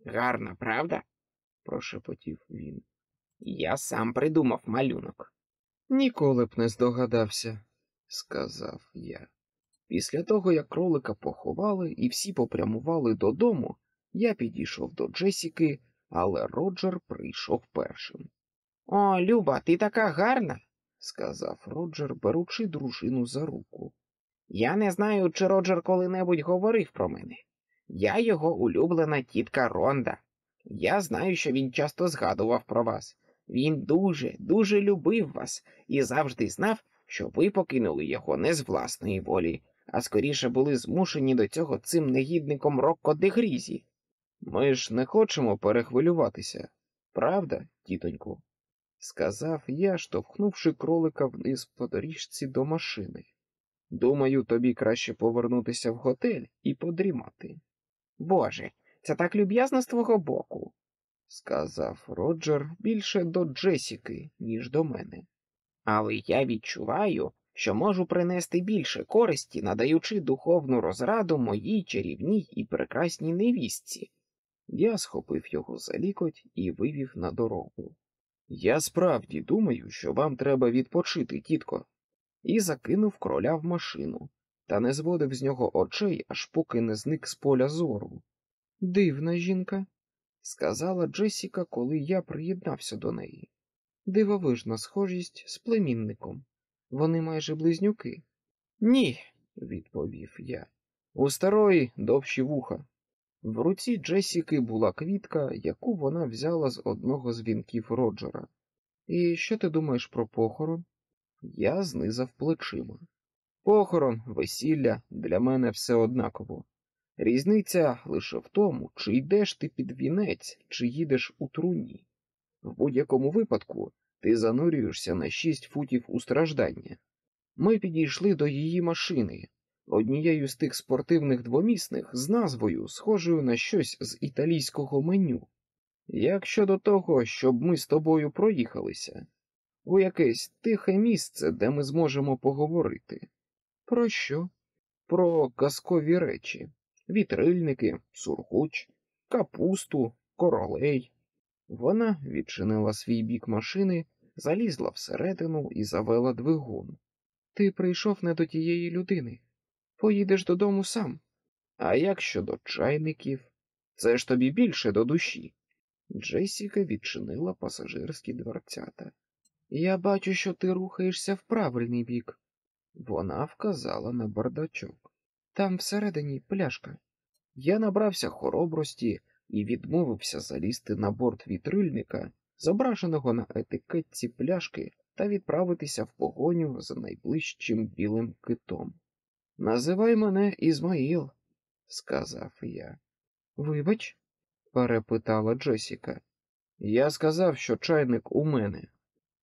Гарна, правда? прошепотів він. Я сам придумав малюнок. Ніколи б не здогадався, сказав я. Після того, як кролика поховали і всі попрямували додому, я підійшов до Джесіки, але Роджер прийшов першим. О, Люба, ти така гарна, сказав Роджер, беручи дружину за руку. Я не знаю, чи Роджер коли-небудь говорив про мене. Я його улюблена тітка Ронда. Я знаю, що він часто згадував про вас. Він дуже, дуже любив вас і завжди знав, що ви покинули його не з власної волі, а скоріше були змушені до цього цим негідником Рокко де Грізі. Ми ж не хочемо перехвилюватися, правда, тітоньку? сказав я, штовхнувши кролика вниз по доріжці до машини. Думаю, тобі краще повернутися в готель і подрімати. Боже, це так люб'язно з твого боку, сказав Роджер більше до Джесіки, ніж до мене. Але я відчуваю, що можу принести більше користі, надаючи духовну розраду моїй чарівній і прекрасній невістці. Я схопив його за лікоть і вивів на дорогу. Я справді думаю, що вам треба відпочити, тітко, і закинув кроля в машину, та не зводив з нього очей, аж поки не зник з поля зору. Дивна жінка, сказала Джесіка, коли я приєднався до неї. Дивовижна схожість з племінником. Вони майже близнюки. Ні, відповів я. У старої довші вуха. В руці Джесіки була квітка, яку вона взяла з одного з вінків Роджера. І що ти думаєш про похорон? Я знизав плечима. Похорон, весілля для мене все однаково. Різниця лише в тому, чи йдеш ти під вінець, чи їдеш у труні. В будь-якому випадку ти занурюєшся на шість футів у страждання. Ми підійшли до її машини, однією з тих спортивних двомісних з назвою, схожою на щось з італійського меню. Як щодо того, щоб ми з тобою проїхалися, у якесь тихе місце, де ми зможемо поговорити. Про що? Про казкові речі, вітрильники, сургуч, капусту, королей. Вона відчинила свій бік машини, залізла всередину і завела двигун. Ти прийшов не до тієї людини. Поїдеш додому сам. А як щодо чайників? Це ж тобі більше до душі. Джесіка відчинила пасажирські дверцята. Я бачу, що ти рухаєшся в правильний бік. Вона вказала на бардачок. Там всередині пляшка. Я набрався хоробрості і відмовився залізти на борт вітрильника, зображеного на етикетці пляшки, та відправитися в погоню за найближчим білим китом. Називай мене Ізмаїл, сказав я. Вибач, перепитала Джесіка. Я сказав, що чайник у мене.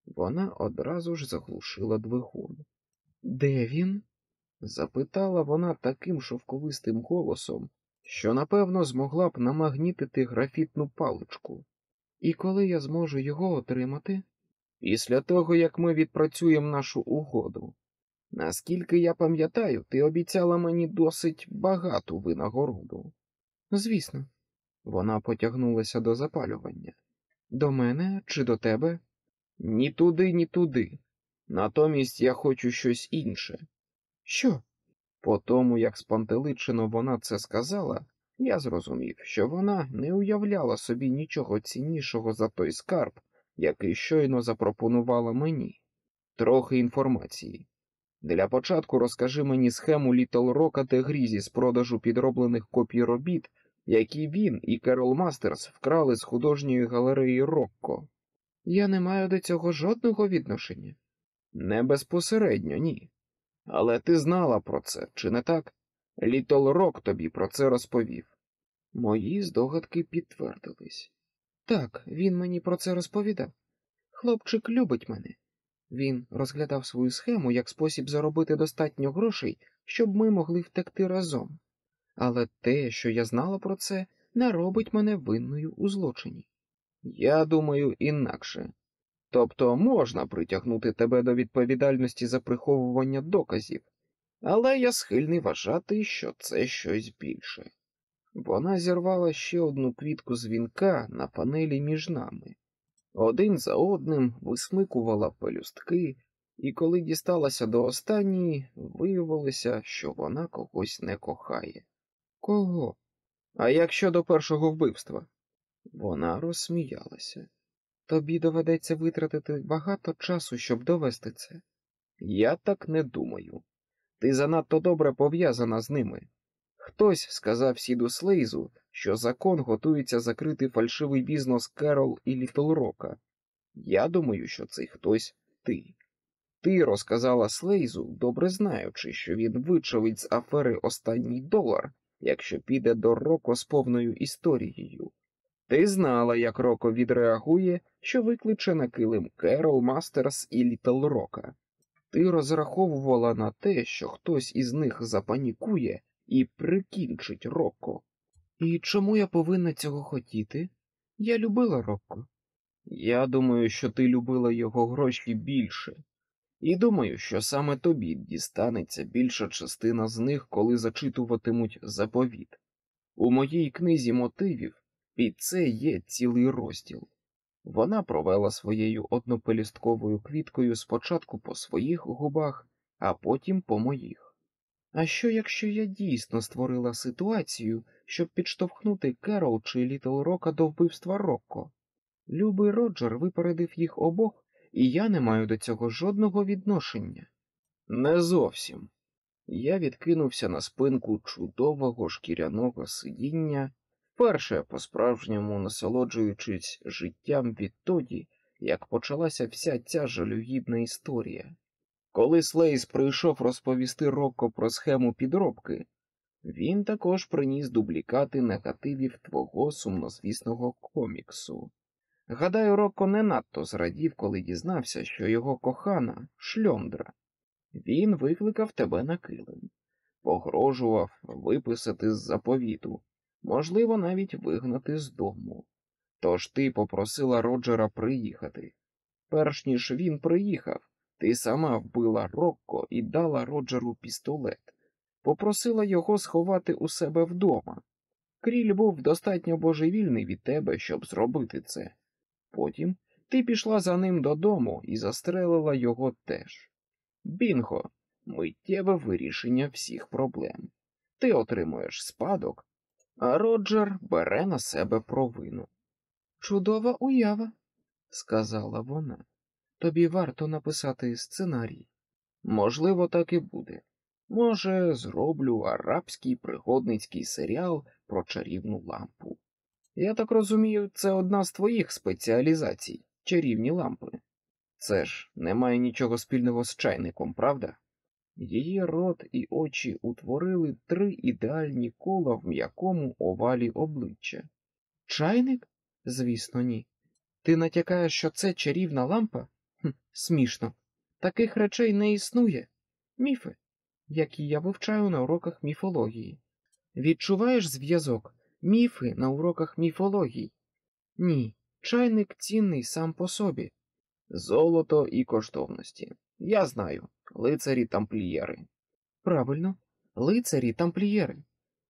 Вона одразу ж заглушила двигун. Де він? запитала вона таким шовковистим голосом, що напевно змогла б намагнітити графітну паличку. І коли я зможу його отримати? Після того, як ми відпрацюємо нашу угоду. Наскільки я пам'ятаю, ти обіцяла мені досить багату винагороду. Звісно, вона потягнулася до запалювання. До мене чи до тебе? Ні туди, ні туди. Натомість я хочу щось інше. Що? По тому, як спантеличено вона це сказала, я зрозумів, що вона не уявляла собі нічого ціннішого за той скарб, який щойно запропонувала мені. Трохи інформації. Для початку розкажи мені схему Літл Рока та Грізі з продажу підроблених копій робіт, які він і Керол Мастерс вкрали з художньої галереї Рокко. Я не маю до цього жодного відношення. Не безпосередньо, ні. Але ти знала про це, чи не так? Літл Рок тобі про це розповів. Мої здогадки підтвердились. Так, він мені про це розповідав. Хлопчик любить мене. Він розглядав свою схему як спосіб заробити достатньо грошей, щоб ми могли втекти разом. Але те, що я знала про це, не робить мене винною у злочині. Я думаю, інакше. Тобто можна притягнути тебе до відповідальності за приховування доказів, але я схильний вважати, що це щось більше. Вона зірвала ще одну квітку з вінка на панелі між нами. Один за одним висмикувала пелюстки, і коли дісталася до останньої, виявилося, що вона когось не кохає. Кого? А як щодо першого вбивства? Вона розсміялася. Тобі доведеться витратити багато часу, щоб довести це. Я так не думаю. Ти занадто добре пов'язана з ними. Хтось сказав Сіду Слейзу, що закон готується закрити фальшивий бізнес Керол і Літл Рока. Я думаю, що цей хтось ти. Ти розказала Слейзу, добре знаючи, що він вичавить з афери останній долар, якщо піде до Роко з повною історією. Ти знала, як Роко відреагує, що викличе на килим Керол Мастерс і Літл Рока. Ти розраховувала на те, що хтось із них запанікує і прикінчить Роко. І чому я повинна цього хотіти? Я любила Рокко. Я думаю, що ти любила його гроші більше, і думаю, що саме тобі дістанеться більша частина з них, коли зачитуватимуть заповіт. У моїй книзі мотивів під це є цілий розділ. Вона провела своєю однопелістковою квіткою спочатку по своїх губах, а потім по моїх. А що, якщо я дійсно створила ситуацію, щоб підштовхнути Керол чи Літл Рока до вбивства Рокко? Любий Роджер випередив їх обох, і я не маю до цього жодного відношення. Не зовсім. Я відкинувся на спинку чудового шкіряного сидіння, вперше по-справжньому насолоджуючись життям відтоді, як почалася вся ця жалюгідна історія. Коли Слейс прийшов розповісти Рокко про схему підробки, він також приніс дублікати негативів твого сумнозвісного коміксу. Гадаю, Рокко не надто зрадів, коли дізнався, що його кохана шльондра. Він викликав тебе на килим, погрожував виписати з заповіту, можливо, навіть вигнати з дому. Тож ти попросила Роджера приїхати. Перш ніж він приїхав, ти сама вбила Рокко і дала Роджеру пістолет, попросила його сховати у себе вдома. Кріль був достатньо божевільний від тебе, щоб зробити це. Потім ти пішла за ним додому і застрелила його теж. Бінго, миттєве вирішення всіх проблем. Ти отримуєш спадок, а Роджер бере на себе провину. Чудова уява, сказала вона. Тобі варто написати сценарій. Можливо, так і буде. Може, зроблю арабський пригодницький серіал про чарівну лампу. Я так розумію, це одна з твоїх спеціалізацій чарівні лампи. Це ж не має нічого спільного з чайником, правда? Її рот і очі утворили три ідеальні кола в м'якому овалі обличчя. Чайник? Звісно, ні. Ти натякаєш, що це чарівна лампа? Хм, Смішно. Таких речей не існує. Міфи, які я вивчаю на уроках міфології. Відчуваєш зв'язок? Міфи на уроках міфології? Ні, чайник цінний сам по собі. Золото і коштовності. Я знаю, лицарі тамплієри. Правильно, лицарі тамплієри.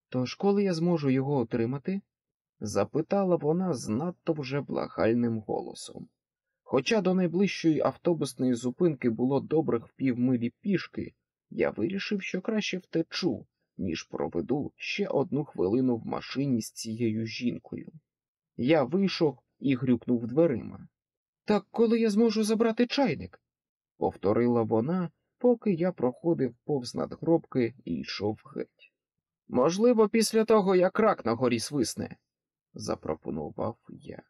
Тож коли я зможу його отримати? запитала вона з надто вже благальним голосом. Хоча до найближчої автобусної зупинки було добрих півмилі пішки, я вирішив, що краще втечу, ніж проведу ще одну хвилину в машині з цією жінкою. Я вийшов і грюкнув дверима. Так коли я зможу забрати чайник? Повторила вона, поки я проходив повз надгробки і йшов геть. Можливо, після того, як рак на горі свисне, запропонував я.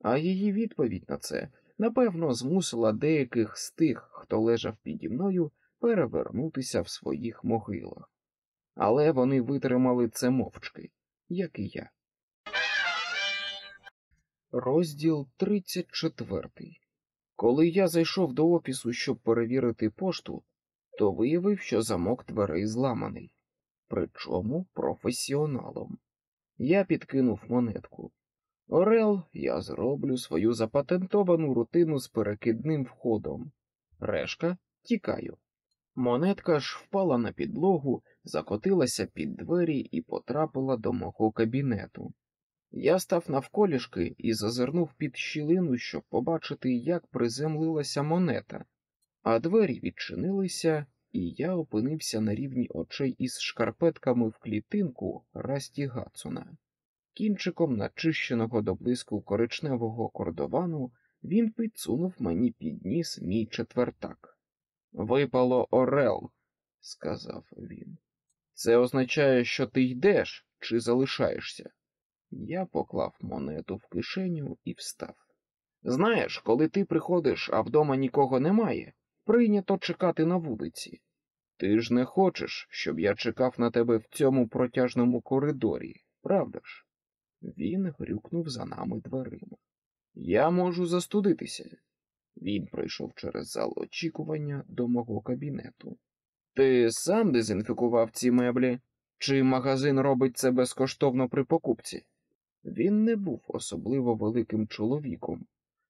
А її відповідь на це, напевно, змусила деяких з тих, хто лежав піді мною, перевернутися в своїх могилах. Але вони витримали це мовчки, як і я. Розділ 34 Коли я зайшов до офісу, щоб перевірити пошту, то виявив, що замок дверей зламаний, причому професіоналом. Я підкинув монетку. Орел, я зроблю свою запатентовану рутину з перекидним входом. Решка тікаю. Монетка ж впала на підлогу, закотилася під двері і потрапила до мого кабінету. Я став навколішки і зазирнув під щілину, щоб побачити, як приземлилася монета, а двері відчинилися, і я опинився на рівні очей із шкарпетками в клітинку Расті Гатсона. Кінчиком начищеного до блиску коричневого кордовану він підсунув мені під ніс мій четвертак. Випало Орел, сказав він. Це означає, що ти йдеш чи залишаєшся. Я поклав монету в кишеню і встав. Знаєш, коли ти приходиш, а вдома нікого немає, прийнято чекати на вулиці. Ти ж не хочеш, щоб я чекав на тебе в цьому протяжному коридорі, правда ж? Він грюкнув за нами дверима. Я можу застудитися. Він пройшов через зал очікування до мого кабінету. Ти сам дезінфікував ці меблі? Чи магазин робить це безкоштовно при покупці? Він не був особливо великим чоловіком,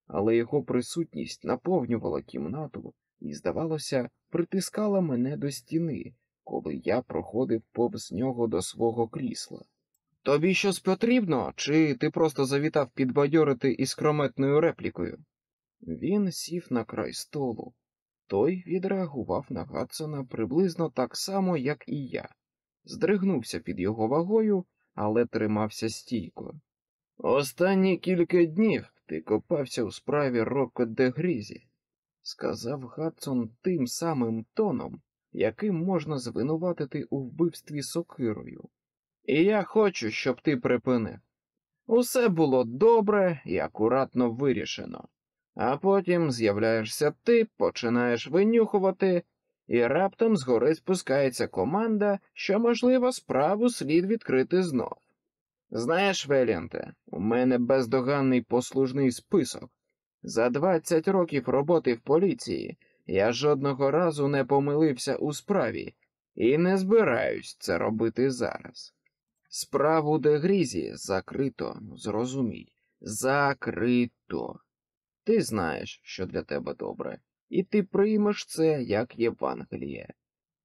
але його присутність наповнювала кімнату і, здавалося, притискала мене до стіни, коли я проходив повз нього до свого крісла. Тобі щось потрібно, чи ти просто завітав підбадьорити іскрометною реплікою? Він сів на край столу. Той відреагував на Гадсона приблизно так само, як і я, здригнувся під його вагою, але тримався стійко. Останні кілька днів ти копався у справі Роко де Грізі, сказав Гадсон тим самим тоном, яким можна звинуватити у вбивстві сокирою. І я хочу, щоб ти припинив. Усе було добре і акуратно вирішено, а потім з'являєшся ти, починаєш винюхувати, і раптом згори спускається команда, що, можливо, справу слід відкрити знов. Знаєш, Веліанте, у мене бездоганний послужний список. За 20 років роботи в поліції я жодного разу не помилився у справі і не збираюсь це робити зараз. Справу де Грізі закрито, зрозумій, закрито. Ти знаєш, що для тебе добре, і ти приймеш це як Євангеліє.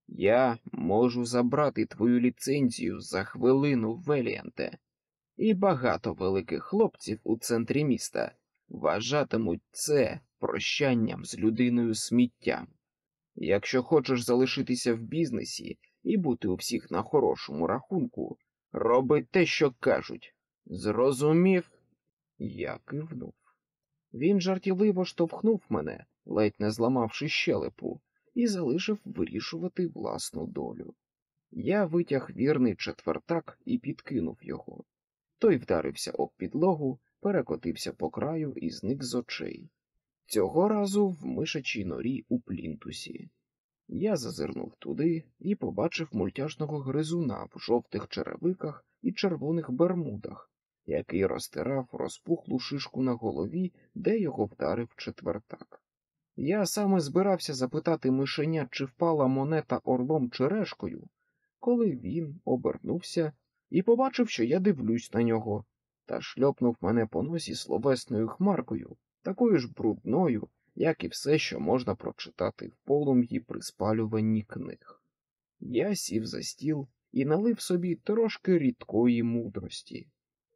Я можу забрати твою ліцензію за хвилину Веліанте, і багато великих хлопців у центрі міста вважатимуть це прощанням з людиною сміттям. Якщо хочеш залишитися в бізнесі і бути у всіх на хорошому рахунку, роби те, що кажуть. Зрозумів? Я кивнув. Він жартівливо штовхнув мене, ледь не зламавши щелепу, і залишив вирішувати власну долю. Я витяг вірний четвертак і підкинув його. Той вдарився об підлогу, перекотився по краю і зник з очей. Цього разу в мишачій норі у плінтусі. Я зазирнув туди і побачив мультяшного гризуна в жовтих черевиках і червоних бермудах, який розтирав розпухлу шишку на голові, де його вдарив четвертак. Я саме збирався запитати мишеня, чи впала монета орлом чи решкою, коли він обернувся і побачив, що я дивлюсь на нього, та шльопнув мене по носі словесною хмаркою, такою ж брудною, як і все, що можна прочитати в полум'ї при спалюванні книг. Я сів за стіл і налив собі трошки рідкої мудрості.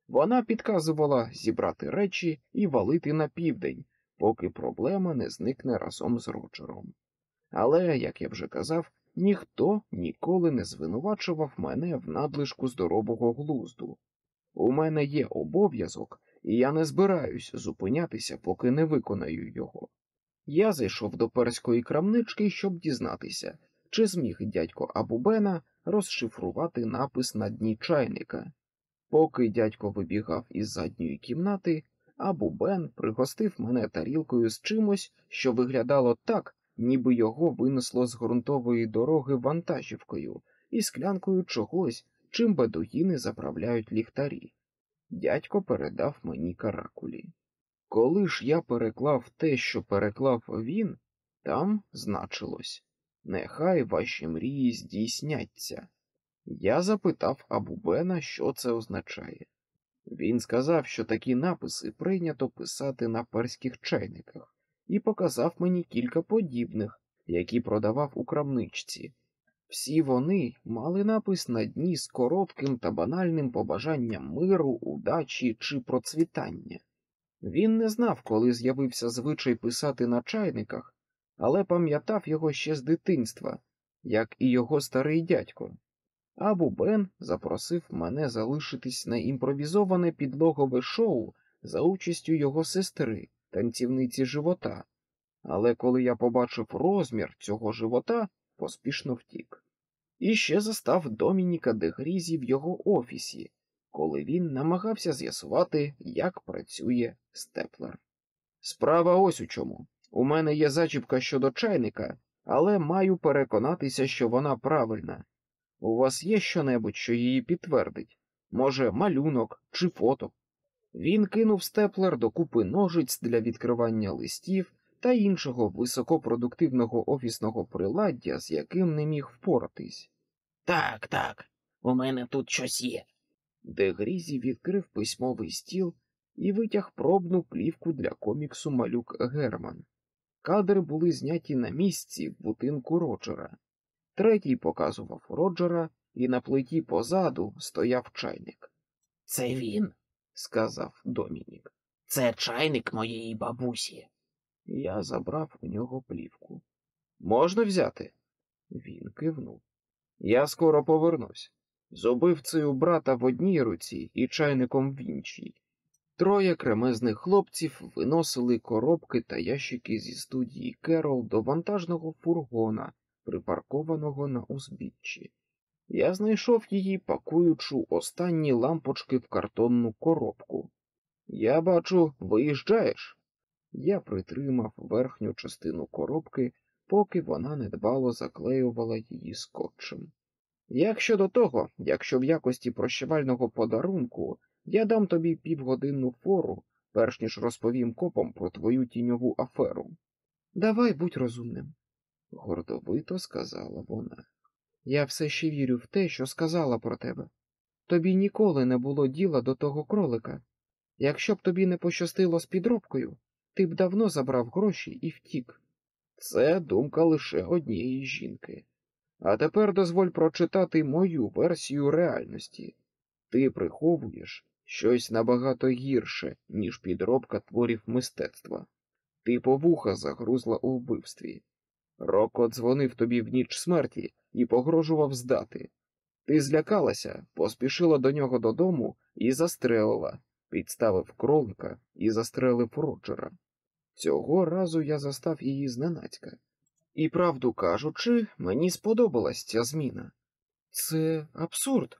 Вона підказувала зібрати речі і валити на південь, поки проблема не зникне разом з Роджером. Але, як я вже казав, ніхто ніколи не звинувачував мене в надлишку здорового глузду. У мене є обов'язок, і я не збираюсь зупинятися, поки не виконаю його. Я зайшов до перської крамнички, щоб дізнатися, чи зміг дядько Абубена розшифрувати напис на дні чайника. Поки дядько вибігав із задньої кімнати, Абубен пригостив мене тарілкою з чимось, що виглядало так, ніби його винесло з ґрунтової дороги вантажівкою і склянкою чогось, чим бедуїни заправляють ліхтарі. Дядько передав мені каракулі. Коли ж я переклав те, що переклав він, там значилось Нехай ваші мрії здійсняться. Я запитав Абубена, що це означає. Він сказав, що такі написи прийнято писати на перських чайниках, і показав мені кілька подібних, які продавав у крамничці. Всі вони мали напис на дні з коротким та банальним побажанням миру, удачі чи процвітання. Він не знав, коли з'явився звичай писати на чайниках, але пам'ятав його ще з дитинства, як і його старий дядько. Абу Бен запросив мене залишитись на імпровізоване підлогове шоу за участю його сестри, танцівниці живота, але коли я побачив розмір цього живота, поспішно втік. І ще застав Домініка де Грізі в його офісі, коли він намагався з'ясувати, як працює степлер. Справа ось у чому. У мене є зачіпка щодо чайника, але маю переконатися, що вона правильна. У вас є щонебудь, що її підтвердить? Може, малюнок чи фото? Він кинув степлер до купи ножиць для відкривання листів та іншого високопродуктивного офісного приладдя, з яким не міг впоратись. Так, так, у мене тут щось є. Дегрізі відкрив письмовий стіл і витяг пробну плівку для коміксу малюк Герман. Кадри були зняті на місці в будинку Роджера. Третій показував Роджера, і на плиті позаду стояв чайник. Це він, Сказав Домінік. це чайник моєї бабусі. Я забрав у нього плівку. Можна взяти? Він кивнув. Я скоро повернусь. З убивцею брата в одній руці і чайником в іншій. Троє кремезних хлопців виносили коробки та ящики зі студії Керол до вантажного фургона, припаркованого на узбіччі. Я знайшов її, пакуючи останні лампочки в картонну коробку. Я бачу, виїжджаєш. Я притримав верхню частину коробки, поки вона недбало заклеювала її скотчем. Як щодо того, якщо в якості прощавального подарунку я дам тобі півгодинну фору, перш ніж розповім копам про твою тіньову аферу. Давай будь розумним, гордовито сказала вона. Я все ще вірю в те, що сказала про тебе. Тобі ніколи не було діла до того кролика. Якщо б тобі не пощастило з підробкою, ти б давно забрав гроші і втік. Це думка лише однієї жінки. А тепер дозволь прочитати мою версію реальності. Ти приховуєш щось набагато гірше, ніж підробка творів мистецтва. Ти повуха загрузла у вбивстві. Роко дзвонив тобі в ніч смерті і погрожував здати. Ти злякалася, поспішила до нього додому і застрелила, підставив кролика і застрелив Роджера. Цього разу я застав її зненацька. І, правду кажучи, мені сподобалась ця зміна. Це абсурд,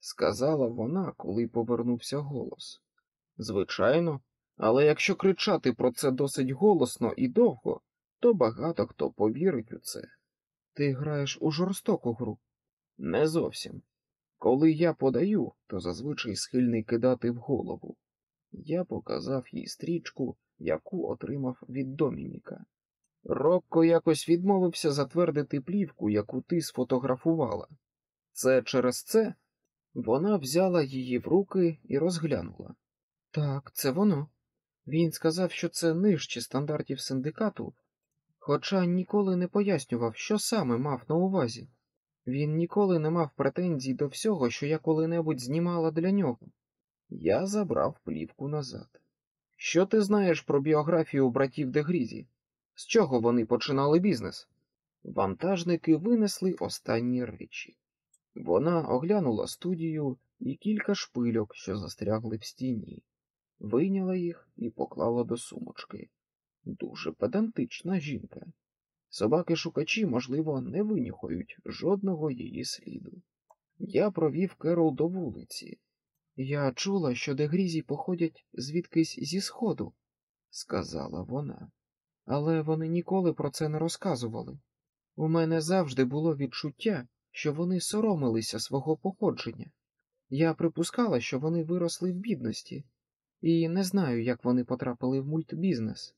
сказала вона, коли повернувся голос. Звичайно, але якщо кричати про це досить голосно і довго, то багато хто повірить у це. Ти граєш у жорстоку гру? Не зовсім. Коли я подаю, то зазвичай схильний кидати в голову. Я показав їй стрічку, яку отримав від Домініка. Рокко якось відмовився затвердити плівку, яку ти сфотографувала. Це через це вона взяла її в руки і розглянула. Так, це воно. Він сказав, що це нижче стандартів синдикату, хоча ніколи не пояснював, що саме мав на увазі. Він ніколи не мав претензій до всього, що я коли-небудь знімала для нього. Я забрав плівку назад. Що ти знаєш про біографію братів Дегрізі? З чого вони починали бізнес? Вантажники винесли останні речі. Вона оглянула студію і кілька шпильок, що застрягли в стіні, вийняла їх і поклала до сумочки. Дуже педантична жінка. Собаки шукачі, можливо, не винюхають жодного її сліду. Я провів Керол до вулиці. Я чула, що дегрізі походять звідкись зі сходу, сказала вона, але вони ніколи про це не розказували. У мене завжди було відчуття, що вони соромилися свого походження. Я припускала, що вони виросли в бідності, і не знаю, як вони потрапили в мультбізнес.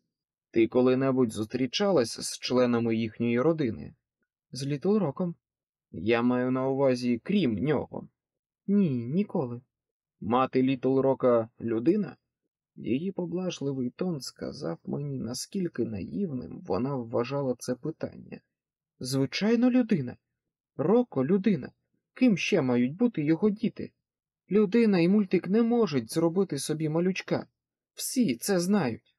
Ти коли-небудь зустрічалась з членами їхньої родини? З Літл Роком? Я маю на увазі крім нього. Ні, ніколи. Мати Літл Рока людина? Її поблажливий тон сказав мені, наскільки наївним вона вважала це питання. Звичайно, людина. Роко людина. Ким ще мають бути його діти? Людина і мультик не можуть зробити собі малючка. Всі це знають.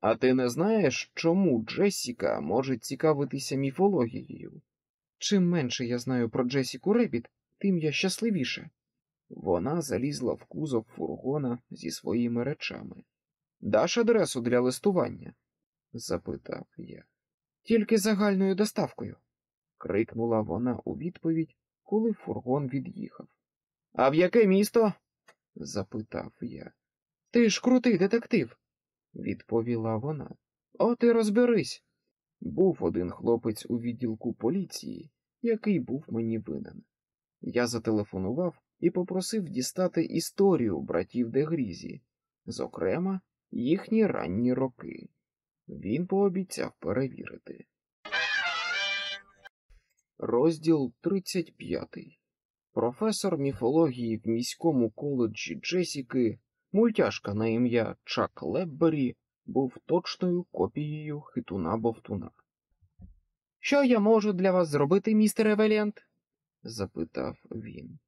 А ти не знаєш, чому Джесіка може цікавитися міфологією? Чим менше я знаю про Джесіку Ребіт, тим я щасливіша. Вона залізла в кузов фургона зі своїми речами. Даш адресу для листування? запитав я. Тільки загальною доставкою. крикнула вона у відповідь, коли фургон від'їхав. А в яке місто? запитав я. Ти ж крутий детектив, відповіла вона. От і розберись. Був один хлопець у відділку поліції, який був мені винен. Я зателефонував і попросив дістати історію братів Дегрізі, зокрема, їхні ранні роки. Він пообіцяв перевірити. Розділ 35. Професор міфології в міському коледжі Джесіки, мультяшка на ім'я Чак Леббері, був точною копією хитуна Бовтуна. Що я можу для вас зробити, містер Евеліант? запитав він.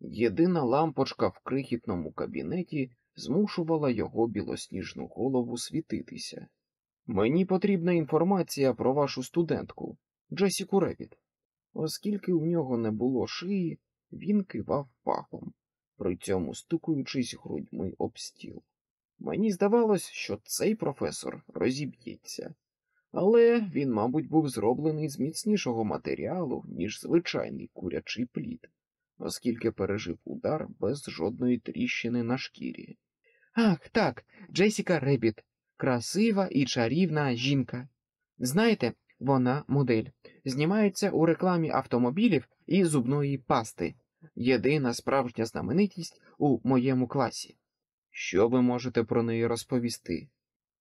Єдина лампочка в крихітному кабінеті змушувала його білосніжну голову світитися. Мені потрібна інформація про вашу студентку, Джесіку Ребіт. Оскільки у нього не було шиї, він кивав пахом, при цьому стукуючись грудьми об стіл. Мені здавалось, що цей професор розіб'ється, але він, мабуть, був зроблений з міцнішого матеріалу, ніж звичайний курячий плід, оскільки пережив удар без жодної тріщини на шкірі. Ах, так, Джесіка Ребіт, красива і чарівна жінка. Знаєте, вона модель, знімається у рекламі автомобілів і зубної пасти. Єдина справжня знаменитість у моєму класі. Що ви можете про неї розповісти?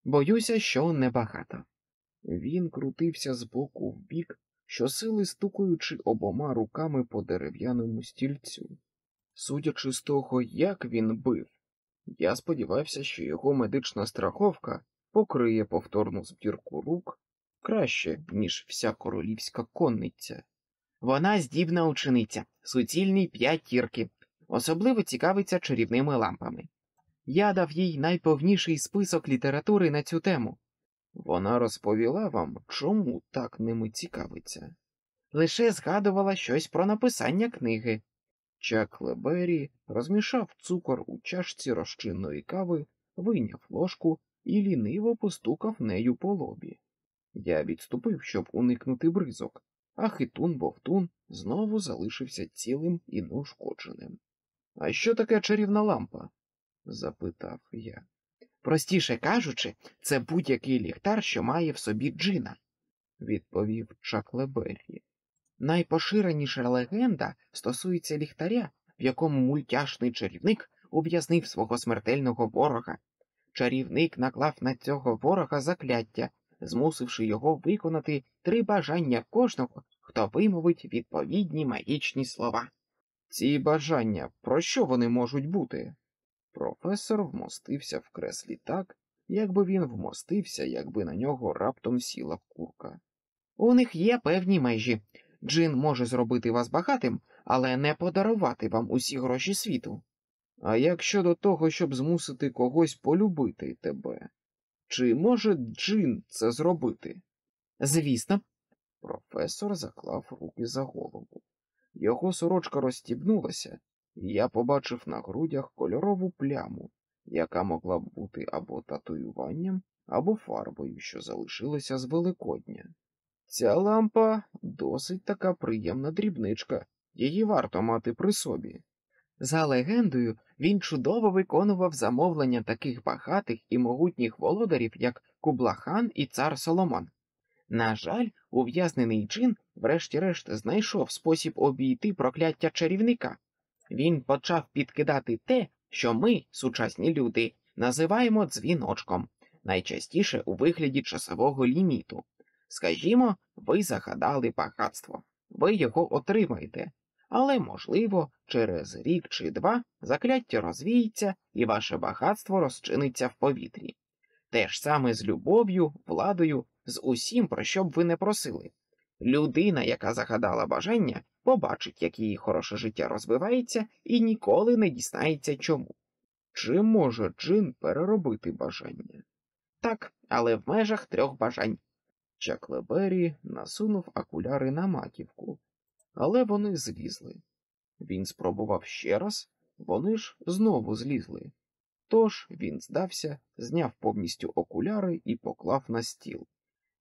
Боюся, що небагато. Він крутився з боку в бік, щосили стукаючи обома руками по дерев'яному стільцю. Судячи з того, як він бив, я сподівався, що його медична страховка покриє повторну збірку рук краще, ніж вся королівська конниця. Вона здібна учениця, суцільні п'ятірки, особливо цікавиться чарівними лампами. Я дав їй найповніший список літератури на цю тему. Вона розповіла вам, чому так ними цікавиться. Лише згадувала щось про написання книги. Чак Лебері розмішав цукор у чашці розчинної кави, вийняв ложку і ліниво постукав нею по лобі. Я відступив, щоб уникнути бризок, а хитун бовтун знову залишився цілим і неушкодженим. А що таке чарівна лампа? запитав я. Простіше кажучи, це будь-який ліхтар, що має в собі джина, відповів Чаклеберрі. Найпоширеніша легенда стосується ліхтаря, в якому мультяшний чарівник ув'язнив свого смертельного ворога. Чарівник наклав на цього ворога закляття, змусивши його виконати три бажання кожного, хто вимовить відповідні магічні слова. Ці бажання про що вони можуть бути? Професор вмостився в креслі так, якби він вмостився, якби на нього раптом сіла курка. У них є певні межі. Джин може зробити вас багатим, але не подарувати вам усі гроші світу. А як щодо того, щоб змусити когось полюбити тебе? Чи може Джин це зробити? Звісно. Професор заклав руки за голову. Його сорочка розстібнулася, і я побачив на грудях кольорову пляму, яка могла б бути або татуюванням, або фарбою, що залишилася з Великодня. Ця лампа досить така приємна дрібничка, її варто мати при собі. За легендою, він чудово виконував замовлення таких багатих і могутніх володарів, як Кублахан і цар Соломон. На жаль, ув'язнений джин, врешті-решт, знайшов спосіб обійти прокляття чарівника. Він почав підкидати те, що ми, сучасні люди, називаємо дзвіночком, найчастіше у вигляді часового ліміту. Скажімо, ви загадали багатство, ви його отримаєте, але, можливо, через рік чи два закляття розвіється і ваше багатство розчиниться в повітрі. Те ж саме з любов'ю, владою, з усім, про що б ви не просили. Людина, яка загадала бажання, побачить, як її хороше життя розвивається, і ніколи не дізнається чому. Чи може джин переробити бажання? Так, але в межах трьох бажань. Чаклебері насунув окуляри на маківку, але вони злізли. Він спробував ще раз, вони ж знову злізли. Тож він здався, зняв повністю окуляри і поклав на стіл.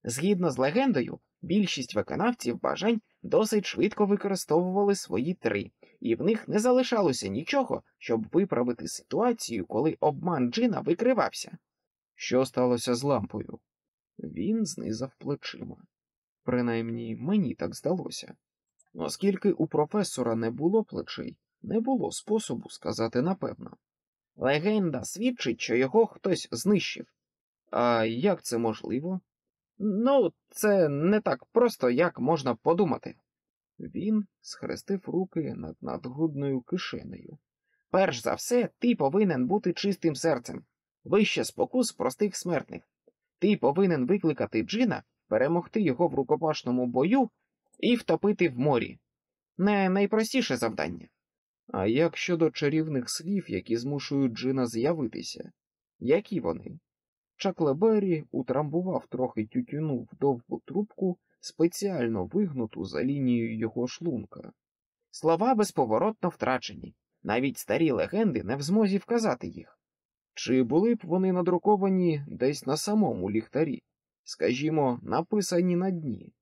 Згідно з легендою, більшість виконавців бажань досить швидко використовували свої три, і в них не залишалося нічого, щоб виправити ситуацію, коли обман Джина викривався. Що сталося з лампою? Він знизав плечима. Принаймні мені так здалося. Оскільки у професора не було плечей, не було способу сказати напевно. Легенда свідчить, що його хтось знищив. А як це можливо? Ну, це не так просто, як можна подумати. Він схрестив руки над надгрудною кишенею. Перш за все, ти повинен бути чистим серцем, вище спокус простих смертних. Ти повинен викликати Джина, перемогти його в рукопашному бою і втопити в морі. Не найпростіше завдання. А як щодо чарівних слів, які змушують Джина з'явитися? Які вони? Чаклебері утрамбував трохи тютюну в довгу трубку, спеціально вигнуту за лінією його шлунка. Слова безповоротно втрачені, навіть старі легенди не в змозі вказати їх. Чи були б вони надруковані десь на самому ліхтарі, скажімо, написані на дні?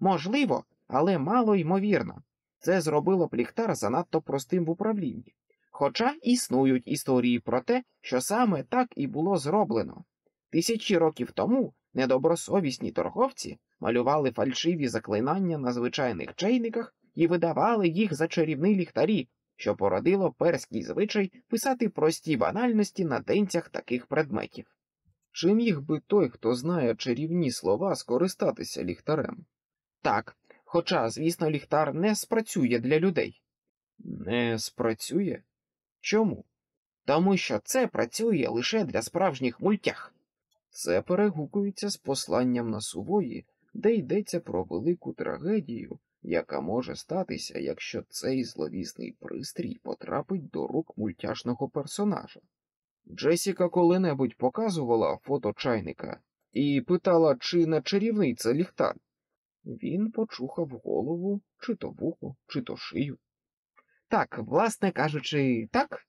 Можливо, але мало ймовірно. Це зробило б ліхтар занадто простим в управлінні. Хоча існують історії про те, що саме так і було зроблено. Тисячі років тому недобросовісні торговці малювали фальшиві заклинання на звичайних чайниках і видавали їх за чарівні ліхтарі, що породило перський звичай писати прості банальності на денцях таких предметів. Чи міг би той, хто знає чарівні слова, скористатися ліхтарем? Так, хоча, звісно, ліхтар не спрацює для людей. Не спрацює? Чому? Тому що це працює лише для справжніх мультях. Це перегукується з посланням на сувої, де йдеться про велику трагедію, яка може статися, якщо цей зловісний пристрій потрапить до рук мультяшного персонажа. Джесіка коли-небудь показувала фото чайника і питала, чи не чарівний це ліхтар. Він почухав голову, чи то вухо, чи то шию. Так, власне кажучи, так,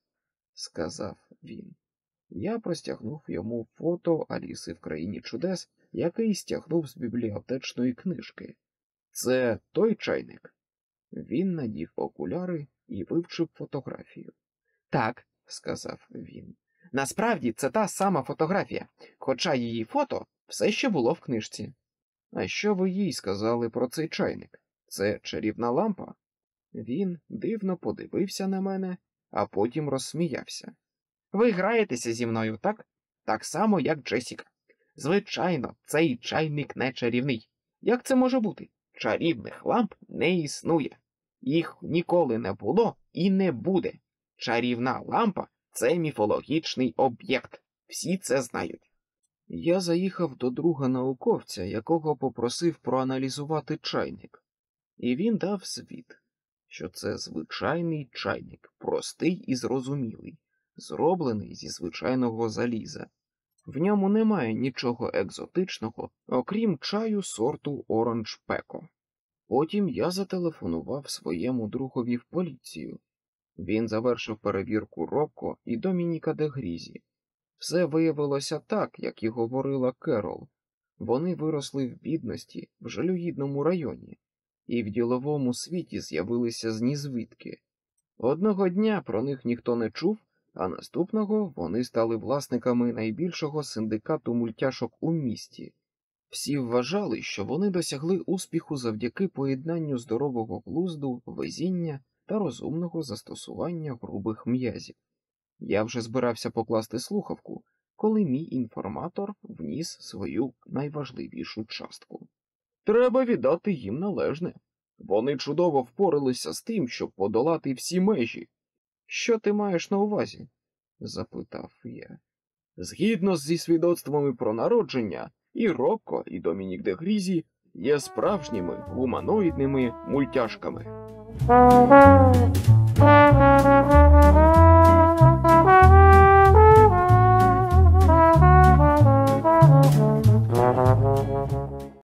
сказав він. Я простягнув йому фото Аліси в країні чудес, який стягнув з бібліотечної книжки. Це той чайник. Він надів окуляри і вивчив фотографію. Так, сказав він. Насправді це та сама фотографія, хоча її фото все ще було в книжці. А що ви їй сказали про цей чайник? Це чарівна лампа? Він дивно подивився на мене, а потім розсміявся. Ви граєтеся зі мною, так? Так само, як Джесіка. Звичайно, цей чайник не чарівний. Як це може бути? Чарівних ламп не існує. Їх ніколи не було і не буде. Чарівна лампа це міфологічний об'єкт. Всі це знають. Я заїхав до друга науковця, якого попросив проаналізувати чайник, і він дав звіт, що це звичайний чайник, простий і зрозумілий, зроблений зі звичайного заліза. В ньому немає нічого екзотичного, окрім чаю сорту Оранж Пеко. Потім я зателефонував своєму другові в поліцію. Він завершив перевірку Рокко і Домініка де Грізі. Все виявилося так, як і говорила Керол. Вони виросли в бідності в жалюгідному районі, і в діловому світі з'явилися знізвідки. Одного дня про них ніхто не чув, а наступного вони стали власниками найбільшого синдикату мультяшок у місті. Всі вважали, що вони досягли успіху завдяки поєднанню здорового глузду, везіння та розумного застосування грубих м'язів. Я вже збирався покласти слухавку, коли мій інформатор вніс свою найважливішу частку. Треба віддати їм належне. Вони чудово впоралися з тим, щоб подолати всі межі. Що ти маєш на увазі? запитав я. Згідно зі свідоцтвами про народження, і Рокко, і Домінік де Грізі є справжніми гуманоїдними мультяшками.